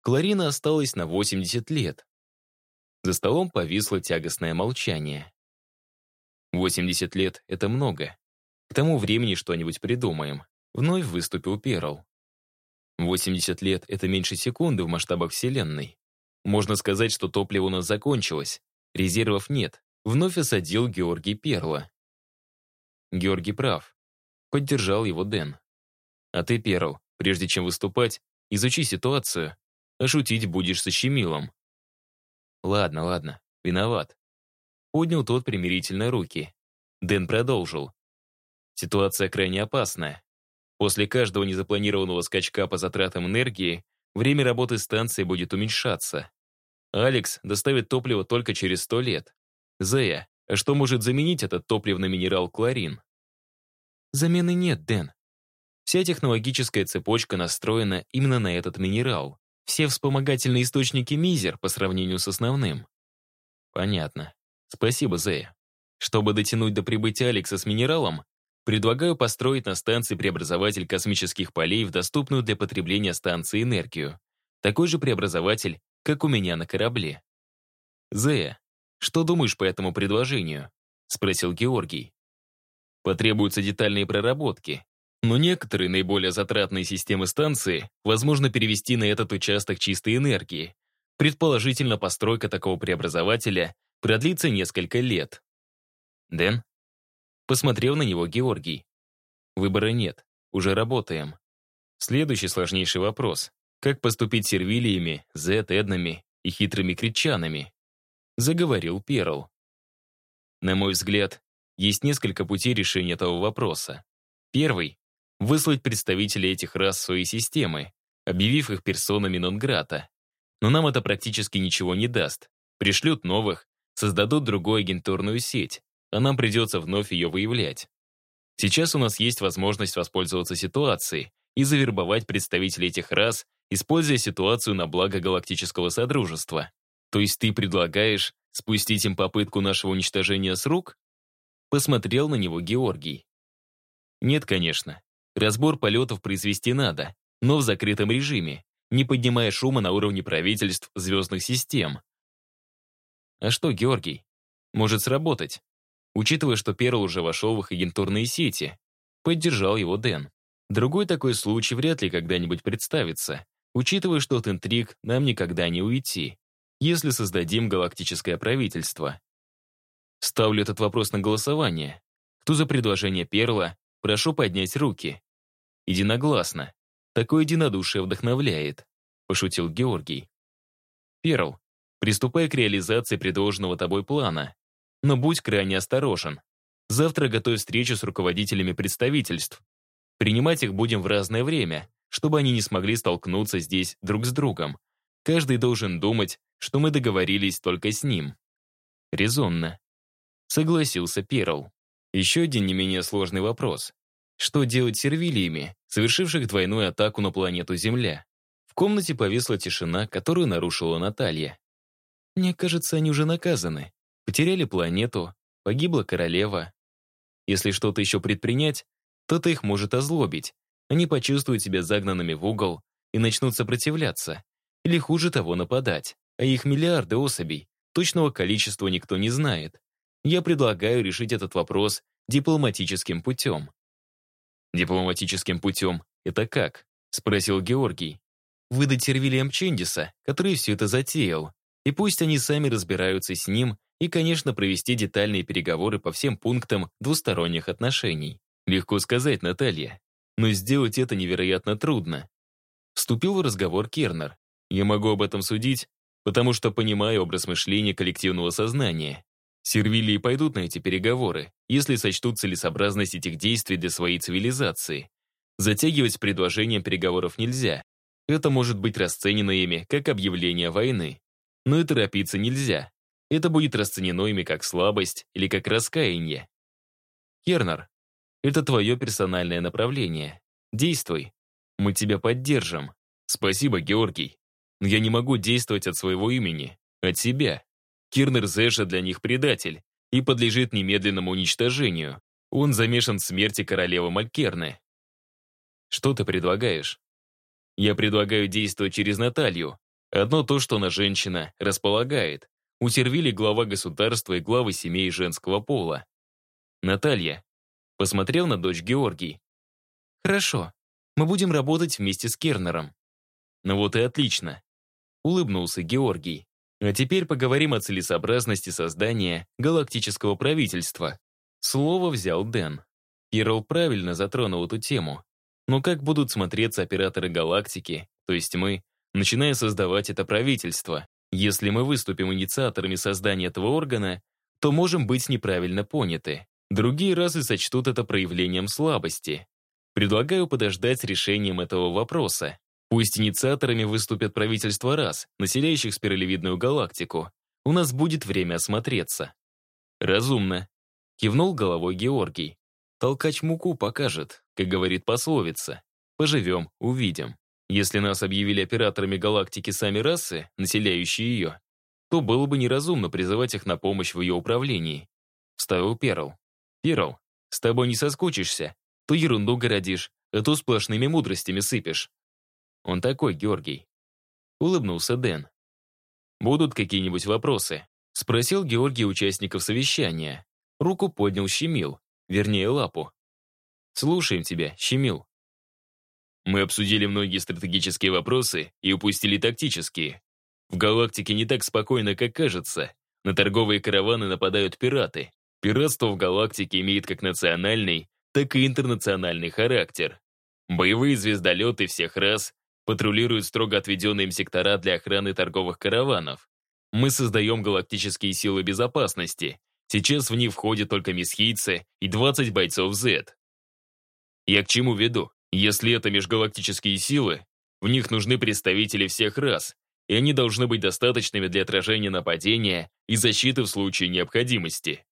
Кларина осталась на 80 лет. За столом повисло тягостное молчание. 80 лет — это много. К тому времени что-нибудь придумаем. Вновь выступил Перл. 80 лет — это меньше секунды в масштабах Вселенной. Можно сказать, что топливо у нас закончилось. Резервов нет. Вновь осадил Георгий Перла. Георгий прав. Поддержал его Дэн. А ты, Перл, прежде чем выступать, изучи ситуацию, а шутить будешь со Щемилом. Ладно, ладно, виноват. Поднял тот примирительно руки. Дэн продолжил. Ситуация крайне опасная. После каждого незапланированного скачка по затратам энергии время работы станции будет уменьшаться. Алекс доставит топливо только через 100 лет. Зея, а что может заменить этот топливный минерал кларин? Замены нет, Дэн. Вся технологическая цепочка настроена именно на этот минерал. Все вспомогательные источники мизер по сравнению с основным. Понятно. Спасибо, Зея. Чтобы дотянуть до прибытия Алекса с минералом, Предлагаю построить на станции преобразователь космических полей в доступную для потребления станции энергию. Такой же преобразователь, как у меня на корабле. «Зея, что думаешь по этому предложению?» — спросил Георгий. «Потребуются детальные проработки, но некоторые наиболее затратные системы станции возможно перевести на этот участок чистой энергии. Предположительно, постройка такого преобразователя продлится несколько лет». «Дэн?» Посмотрел на него Георгий. Выбора нет, уже работаем. Следующий сложнейший вопрос. Как поступить с сервилиями, зет-эднами и хитрыми критчанами? Заговорил Перл. На мой взгляд, есть несколько путей решения этого вопроса. Первый — выслать представителей этих рас в свои системы, объявив их персонами нон-грата. Но нам это практически ничего не даст. Пришлют новых, создадут другую агентурную сеть, а нам придется вновь ее выявлять. Сейчас у нас есть возможность воспользоваться ситуацией и завербовать представителей этих рас, используя ситуацию на благо галактического содружества. То есть ты предлагаешь спустить им попытку нашего уничтожения с рук? Посмотрел на него Георгий. Нет, конечно. Разбор полетов произвести надо, но в закрытом режиме, не поднимая шума на уровне правительств звездных систем. А что, Георгий? Может сработать? Учитывая, что Перл уже вошел в их агентурные сети, поддержал его Дэн. Другой такой случай вряд ли когда-нибудь представится, учитывая, что от интриг нам никогда не уйти, если создадим галактическое правительство. Ставлю этот вопрос на голосование. Кто за предложение Перла, прошу поднять руки. Единогласно. Такое единодушие вдохновляет, пошутил Георгий. Перл, приступай к реализации предложенного тобой плана. Но будь крайне осторожен. Завтра готовь встречу с руководителями представительств. Принимать их будем в разное время, чтобы они не смогли столкнуться здесь друг с другом. Каждый должен думать, что мы договорились только с ним. Резонно. Согласился Перл. Еще один не менее сложный вопрос. Что делать с сервилиями, совершивших двойную атаку на планету Земля? В комнате повисла тишина, которую нарушила Наталья. Мне кажется, они уже наказаны. Потеряли планету, погибла королева. Если что-то еще предпринять, то-то их может озлобить. Они почувствуют себя загнанными в угол и начнут сопротивляться. Или хуже того, нападать. А их миллиарды особей. Точного количества никто не знает. Я предлагаю решить этот вопрос дипломатическим путем. «Дипломатическим путем — это как?» — спросил Георгий. «Выдать сервилиям Чендиса, который все это затеял, и пусть они сами разбираются с ним и, конечно, провести детальные переговоры по всем пунктам двусторонних отношений. Легко сказать, Наталья, но сделать это невероятно трудно. Вступил в разговор Кернер. Я могу об этом судить, потому что понимаю образ мышления коллективного сознания. Сервилии пойдут на эти переговоры, если сочтут целесообразность этих действий для своей цивилизации. Затягивать с предложением переговоров нельзя. Это может быть расценено ими как объявление войны. Но и торопиться нельзя это будет расценено ими как слабость или как раскаяние. Кернер, это твое персональное направление. Действуй. Мы тебя поддержим. Спасибо, Георгий. Но я не могу действовать от своего имени, от себя. Кирнер Зэша для них предатель и подлежит немедленному уничтожению. Он замешан в смерти королевы Малькерны. Что ты предлагаешь? Я предлагаю действовать через Наталью. Одно то, что она женщина, располагает. У Сервили глава государства и главы семей женского пола. Наталья. Посмотрел на дочь Георгий. Хорошо. Мы будем работать вместе с Кернером. Ну вот и отлично. Улыбнулся Георгий. А теперь поговорим о целесообразности создания галактического правительства. Слово взял Дэн. Кирилл правильно затронул эту тему. Но как будут смотреться операторы галактики, то есть мы, начиная создавать это правительство? Если мы выступим инициаторами создания этого органа, то можем быть неправильно поняты. Другие разы сочтут это проявлением слабости. Предлагаю подождать с решением этого вопроса. Пусть инициаторами выступят правительства раз, населяющих спиралевидную галактику. У нас будет время осмотреться. Разумно. Кивнул головой Георгий. Толкач муку покажет, как говорит пословица. Поживем, увидим. Если нас объявили операторами галактики сами расы, населяющие ее, то было бы неразумно призывать их на помощь в ее управлении. Вставил Перл. Перл, с тобой не соскучишься. То ерунду городишь, а то сплошными мудростями сыпешь. Он такой, Георгий. Улыбнулся Дэн. «Будут какие-нибудь вопросы?» Спросил Георгий участников совещания. Руку поднял Щемил, вернее лапу. «Слушаем тебя, Щемил», мы обсудили многие стратегические вопросы и упустили тактические. В галактике не так спокойно, как кажется. На торговые караваны нападают пираты. Пиратство в галактике имеет как национальный, так и интернациональный характер. Боевые звездолеты всех рас патрулируют строго отведенные им сектора для охраны торговых караванов. Мы создаем галактические силы безопасности. Сейчас в них входят только месхийцы и 20 бойцов Z. Я к чему веду? Если это межгалактические силы, в них нужны представители всех рас, и они должны быть достаточными для отражения нападения и защиты в случае необходимости.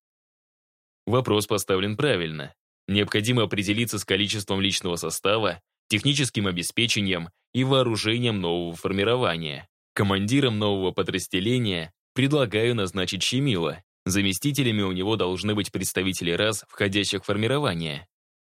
Вопрос поставлен правильно. Необходимо определиться с количеством личного состава, техническим обеспечением и вооружением нового формирования. Командиром нового подразделения предлагаю назначить Щемила. Заместителями у него должны быть представители рас, входящих в.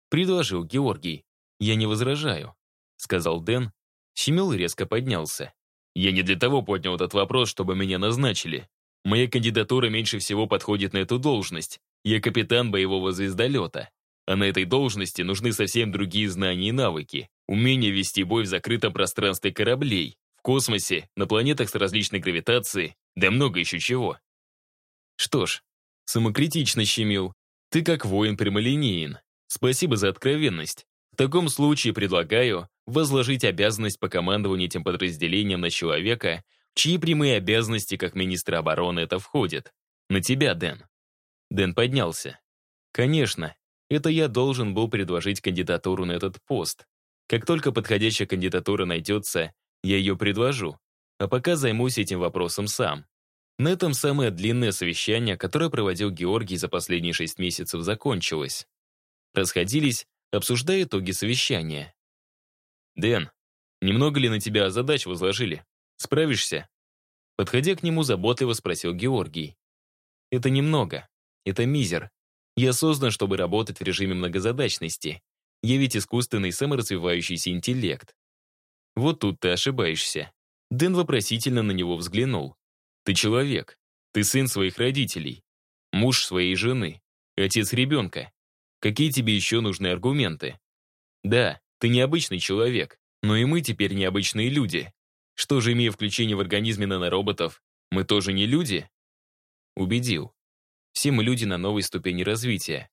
Предложил Георгий. Я не возражаю, сказал Дэн. Щемил резко поднялся. Я не для того поднял этот вопрос, чтобы меня назначили. Моя кандидатура меньше всего подходит на эту должность. Я капитан боевого звездолета. А на этой должности нужны совсем другие знания и навыки. Умение вести бой в закрытом пространстве кораблей, в космосе, на планетах с различной гравитацией, да много еще чего. Что ж, самокритично щемил. Ты как воин прямолинеен. Спасибо за откровенность. В таком случае предлагаю возложить обязанность по командованию этим подразделением на человека, чьи прямые обязанности как министра обороны это входит. На тебя, Дэн. Дэн поднялся. Конечно, это я должен был предложить кандидатуру на этот пост. Как только подходящая кандидатура найдется, я ее предложу. А пока займусь этим вопросом сам. На этом самое длинное совещание, которое проводил Георгий за последние шесть месяцев, закончилось. Расходились, обсуждая итоги совещания. «Дэн, немного ли на тебя задач возложили? Справишься?» Подходя к нему, заботливо спросил Георгий. «Это немного. Это мизер. Я создан, чтобы работать в режиме многозадачности. Я ведь искусственный саморазвивающийся интеллект. Вот тут ты ошибаешься. Дэн вопросительно на него взглянул. Ты человек. Ты сын своих родителей. Муж своей жены. Отец ребенка. Какие тебе еще нужны аргументы? Да, ты необычный человек, но и мы теперь необычные люди. Что же, имея включение в организме нанороботов, мы тоже не люди? Убедил. Все мы люди на новой ступени развития.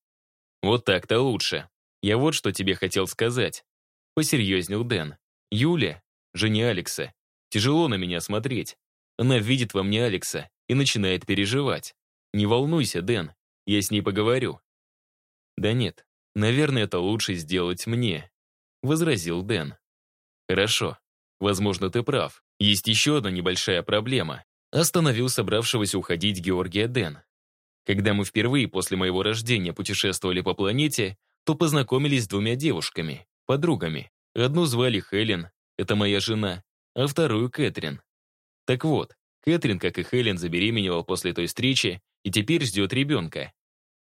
Вот так-то лучше. Я вот что тебе хотел сказать. Посерьезнел Дэн. Юля, жене Алекса, тяжело на меня смотреть. Она видит во мне Алекса и начинает переживать. Не волнуйся, Дэн, я с ней поговорю. Да нет, наверное, это лучше сделать мне, возразил Дэн. Хорошо, возможно, ты прав. Есть еще одна небольшая проблема. Остановил собравшегося уходить Георгия Дэн. Когда мы впервые после моего рождения путешествовали по планете, то познакомились с двумя девушками, подругами. Одну звали Хелен, это моя жена, а вторую Кэтрин. Так вот, Кэтрин, как и Хелен, забеременела после той встречи и теперь ждет ребенка.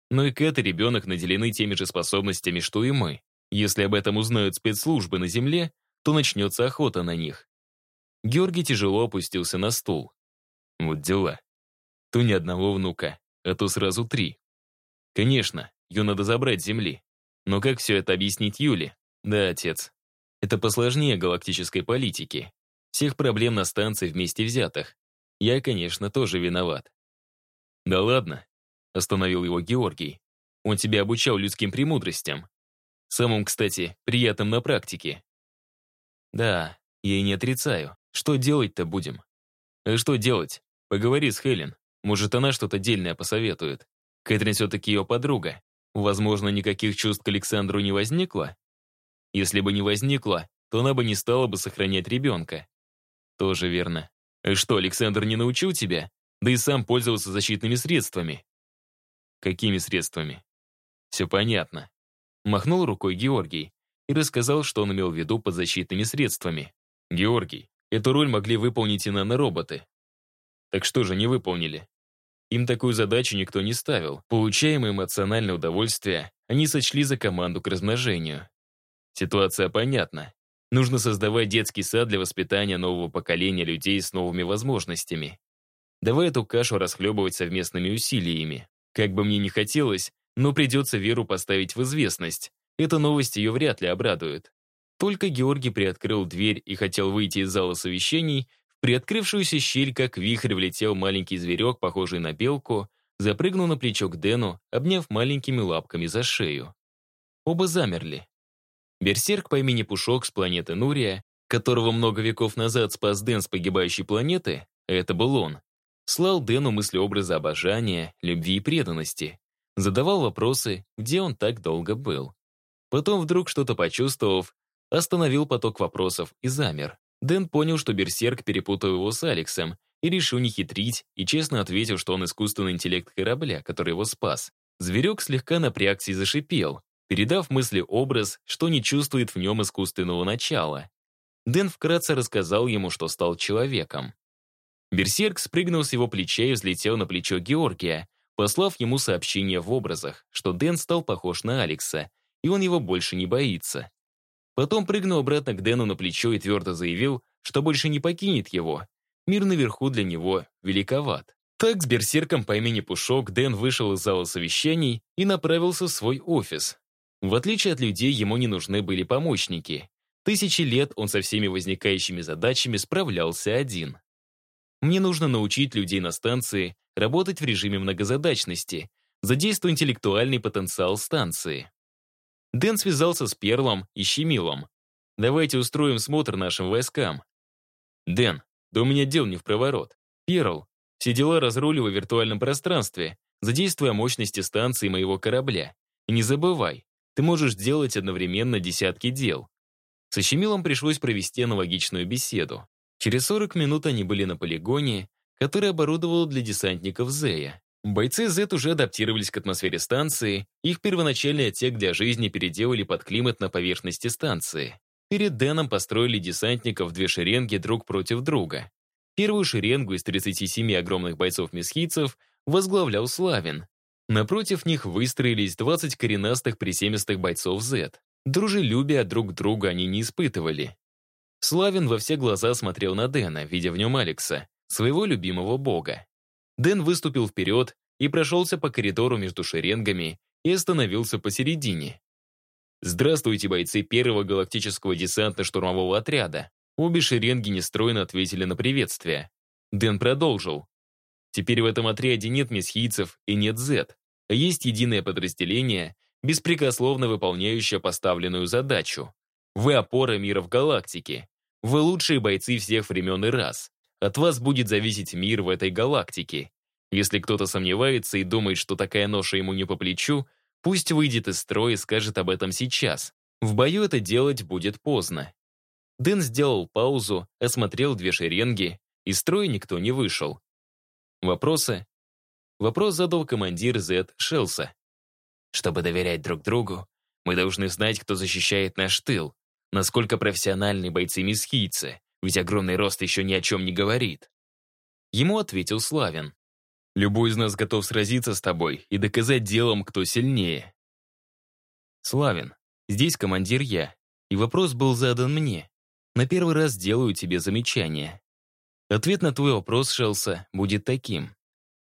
Но и Кэт и ребенок наделены теми же способностями, что и мы. Если об этом узнают спецслужбы на Земле, то начнется охота на них. Георгий тяжело опустился на стул. Вот дела. То ни одного внука, а то сразу три. Конечно, ее надо забрать с Земли. Но как все это объяснить Юле? Да, отец. Это посложнее галактической политики. Всех проблем на станции вместе взятых. Я, конечно, тоже виноват. Да ладно, остановил его Георгий. Он тебя обучал людским премудростям. Самым, кстати, приятным на практике. Да, я и не отрицаю. Что делать-то будем? А что делать? Поговори с Хелен. Может, она что-то дельное посоветует. Кэтрин все-таки ее подруга. Возможно, никаких чувств к Александру не возникло? Если бы не возникло, то она бы не стала бы сохранять ребенка. Тоже верно. И что, Александр не научил тебя? Да и сам пользовался защитными средствами. Какими средствами? Все понятно. Махнул рукой Георгий и рассказал, что он имел в виду под защитными средствами. Георгий, эту роль могли выполнить и нанороботы. Так что же не выполнили? Им такую задачу никто не ставил. Получаемое эмоциональное удовольствие они сочли за команду к размножению. Ситуация понятна. Нужно создавать детский сад для воспитания нового поколения людей с новыми возможностями. Давай эту кашу расхлебывать совместными усилиями. Как бы мне ни хотелось, но придется Веру поставить в известность. Эта новость ее вряд ли обрадует. Только Георгий приоткрыл дверь и хотел выйти из зала совещаний, приоткрывшуюся щель, как вихрь, влетел маленький зверек, похожий на белку, запрыгнул на плечо к Дэну, обняв маленькими лапками за шею. Оба замерли. Берсерк по имени Пушок с планеты Нурия, которого много веков назад спас Дэн с погибающей планеты, это был он, слал Дэну мысли-образы обожания, любви и преданности, задавал вопросы, где он так долго был. Потом вдруг что-то почувствовав, остановил поток вопросов и замер. Дэн понял, что Берсерк перепутал его с Алексом, и решил не хитрить, и честно ответил, что он искусственный интеллект корабля, который его спас. Зверек слегка напрягся и зашипел, передав мысли образ, что не чувствует в нем искусственного начала. Дэн вкратце рассказал ему, что стал человеком. Берсерк спрыгнул с его плеча и взлетел на плечо Георгия, послав ему сообщение в образах, что Дэн стал похож на Алекса, и он его больше не боится. Потом прыгнул обратно к Дэну на плечо и твердо заявил, что больше не покинет его. Мир наверху для него великоват. Так с берсерком по имени Пушок Дэн вышел из зала совещаний и направился в свой офис. В отличие от людей, ему не нужны были помощники. Тысячи лет он со всеми возникающими задачами справлялся один. Мне нужно научить людей на станции работать в режиме многозадачности, задействуя интеллектуальный потенциал станции. Дэн связался с Перлом и Щемилом. «Давайте устроим смотр нашим войскам». «Дэн, да у меня дел не в проворот. Перл, все дела разруливай в виртуальном пространстве, задействуя мощности станции моего корабля. И не забывай, ты можешь сделать одновременно десятки дел». Со Щемилом пришлось провести аналогичную беседу. Через 40 минут они были на полигоне, который оборудовал для десантников Зея. Бойцы Z уже адаптировались к атмосфере станции, их первоначальный отсек для жизни переделали под климат на поверхности станции. Перед Дэном построили десантников две шеренги друг против друга. Первую шеренгу из 37 огромных бойцов-месхийцев возглавлял Славин. Напротив них выстроились 20 коренастых присемистых бойцов Z. Дружелюбия друг друга они не испытывали. Славин во все глаза смотрел на Дэна, видя в нем Алекса, своего любимого бога. Дэн выступил вперед и прошелся по коридору между шеренгами и остановился посередине. «Здравствуйте, бойцы первого галактического десантно-штурмового отряда». Обе шеренги нестройно ответили на приветствие. Дэн продолжил. «Теперь в этом отряде нет месхийцев и нет Z, а есть единое подразделение, беспрекословно выполняющее поставленную задачу. Вы опора мира в галактике. Вы лучшие бойцы всех времен и рас. От вас будет зависеть мир в этой галактике. Если кто-то сомневается и думает, что такая ноша ему не по плечу, пусть выйдет из строя и скажет об этом сейчас. В бою это делать будет поздно. Дэн сделал паузу, осмотрел две шеренги, из строя никто не вышел. Вопросы? Вопрос задал командир Зет Шелса. Чтобы доверять друг другу, мы должны знать, кто защищает наш тыл, насколько профессиональны бойцы-месхийцы, ведь огромный рост еще ни о чем не говорит. Ему ответил Славин. «Любой из нас готов сразиться с тобой и доказать делом, кто сильнее». «Славин, здесь командир я, и вопрос был задан мне. На первый раз делаю тебе замечание. Ответ на твой вопрос, Шелса, будет таким.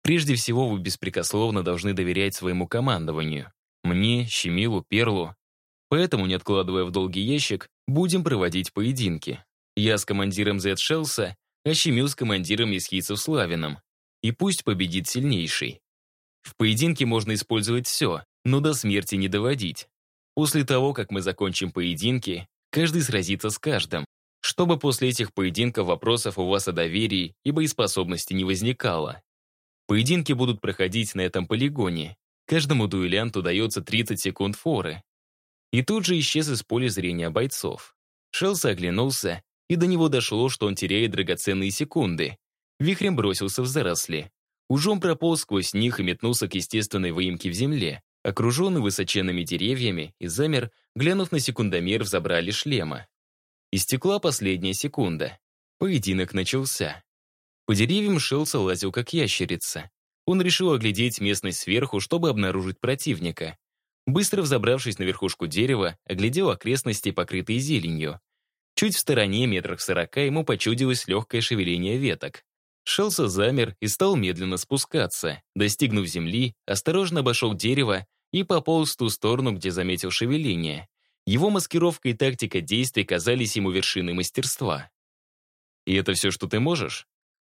Прежде всего, вы беспрекословно должны доверять своему командованию. Мне, Щемилу, Перлу. Поэтому, не откладывая в долгий ящик, будем проводить поединки. Я с командиром Зет Шелса, а Щемил с командиром Исхийцев Славином. И пусть победит сильнейший. В поединке можно использовать все, но до смерти не доводить. После того, как мы закончим поединки, каждый сразится с каждым, чтобы после этих поединков вопросов у вас о доверии и боеспособности не возникало. Поединки будут проходить на этом полигоне. Каждому дуэлянту дается 30 секунд форы. И тут же исчез из поля зрения бойцов. Шелса оглянулся и до него дошло, что он теряет драгоценные секунды. Вихрем бросился в заросли. Ужом прополз сквозь них и метнулся к естественной выемке в земле, окруженный высоченными деревьями, и замер, глянув на секундомер в забрали шлема. Истекла последняя секунда. Поединок начался. По деревьям Шелса лазил как ящерица. Он решил оглядеть местность сверху, чтобы обнаружить противника. Быстро взобравшись на верхушку дерева, оглядел окрестности, покрытые зеленью. Чуть в стороне, метрах сорока, ему почудилось легкое шевеление веток. Шелса замер и стал медленно спускаться. Достигнув земли, осторожно обошел дерево и пополз в ту сторону, где заметил шевеление. Его маскировка и тактика действий казались ему вершиной мастерства. «И это все, что ты можешь?»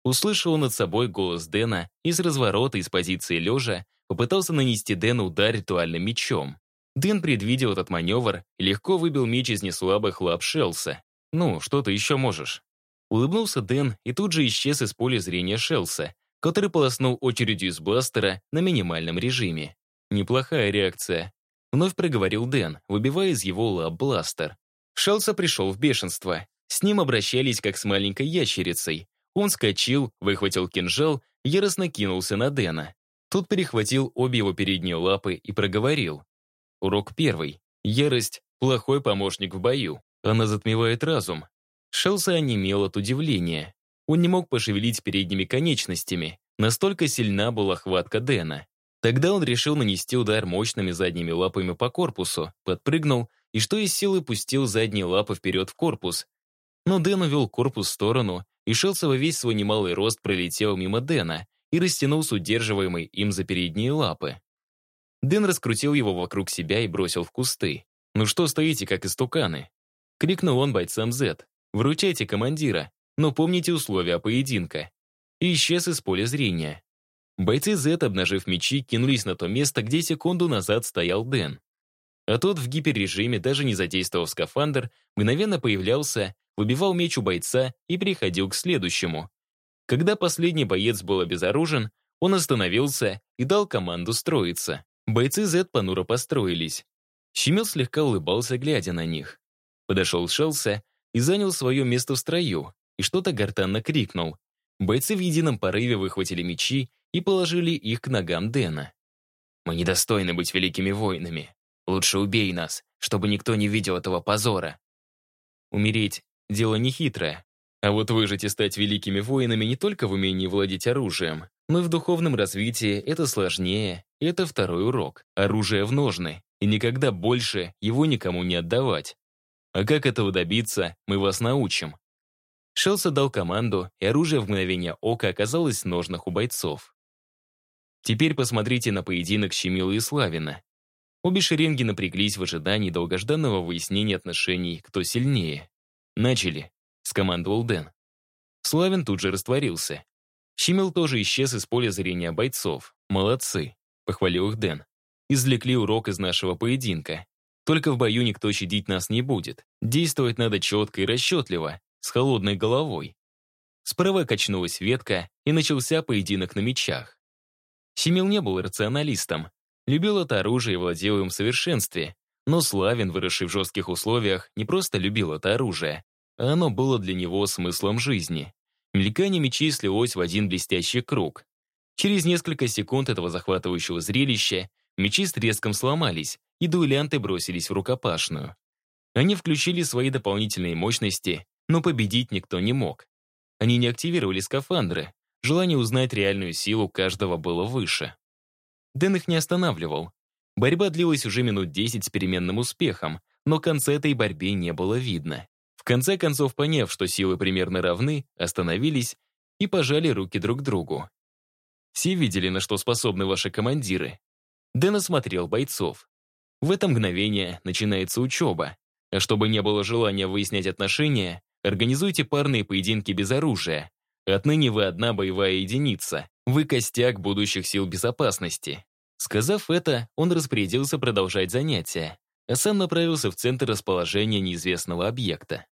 Услышал над собой голос Дэна и с разворота из позиции лежа попытался нанести Дэну удар ритуальным мечом. Дэн предвидел этот маневр и легко выбил меч из неслабых лап Шелса. «Ну, что ты еще можешь?» Улыбнулся Дэн и тут же исчез из поля зрения Шелса, который полоснул очередью из бластера на минимальном режиме. Неплохая реакция. Вновь проговорил Дэн, выбивая из его лап бластер. Шелса пришел в бешенство. С ним обращались как с маленькой ящерицей. Он скочил, выхватил кинжал, яростно кинулся на Дэна. Тут перехватил обе его передние лапы и проговорил. Урок первый. Ярость – плохой помощник в бою. Она затмевает разум. Шелса онемел от удивления. Он не мог пошевелить передними конечностями, настолько сильна была хватка Дэна. Тогда он решил нанести удар мощными задними лапами по корпусу, подпрыгнул и что из силы пустил задние лапы вперед в корпус. Но Дэн увел корпус в сторону, и Шелса во весь свой немалый рост пролетел мимо Дэна и растянул с удерживаемой им за передние лапы. Дэн раскрутил его вокруг себя и бросил в кусты. «Ну что стоите, как истуканы?» Крикнул он бойцам Z. «Вручайте командира, но помните условия поединка». И исчез из поля зрения. Бойцы Z, обнажив мечи, кинулись на то место, где секунду назад стоял Дэн. А тот в гиперрежиме, даже не задействовав скафандр, мгновенно появлялся, выбивал меч у бойца и переходил к следующему. Когда последний боец был обезоружен, он остановился и дал команду строиться. Бойцы Z понуро построились. Щемил слегка улыбался, глядя на них. Подошел Шелса и занял свое место в строю, и что-то гортанно крикнул. Бойцы в едином порыве выхватили мечи и положили их к ногам Дэна. «Мы недостойны быть великими воинами. Лучше убей нас, чтобы никто не видел этого позора». Умереть — дело нехитрое. А вот выжить и стать великими воинами не только в умении владеть оружием, но и в духовном развитии это сложнее, это второй урок. Оружие в ножны, и никогда больше его никому не отдавать. А как этого добиться, мы вас научим. Шелса дал команду, и оружие в мгновение ока оказалось в ножнах у бойцов. Теперь посмотрите на поединок Щемила и Славина. Обе шеренги напряглись в ожидании долгожданного выяснения отношений, кто сильнее. «Начали», — скомандовал Дэн. Славин тут же растворился. Щемил тоже исчез из поля зрения бойцов. «Молодцы», — похвалил их Дэн. «Извлекли урок из нашего поединка. Только в бою никто щадить нас не будет. Действовать надо четко и расчетливо, с холодной головой». Справа качнулась ветка, и начался поединок на мечах. Щемил не был рационалистом. Любил это оружие и владел им в совершенстве. Но Славин, выросший в жестких условиях, не просто любил это оружие, а оно было для него смыслом жизни. Мелькание мечей слилось в один блестящий круг. Через несколько секунд этого захватывающего зрелища мечи с треском сломались, и дуэлянты бросились в рукопашную. Они включили свои дополнительные мощности, но победить никто не мог. Они не активировали скафандры, Желание узнать реальную силу каждого было выше. Дэн их не останавливал. Борьба длилась уже минут десять с переменным успехом, но конца этой борьбе не было видно. В конце концов, поняв, что силы примерно равны, остановились и пожали руки друг другу. Все видели, на что способны ваши командиры. Дэн осмотрел бойцов. В это мгновение начинается учеба. А чтобы не было желания выяснять отношения, организуйте парные поединки без оружия. Отныне вы одна боевая единица. Вы костяк будущих сил безопасности. Сказав это, он распорядился продолжать занятия, а сам направился в центр расположения неизвестного объекта.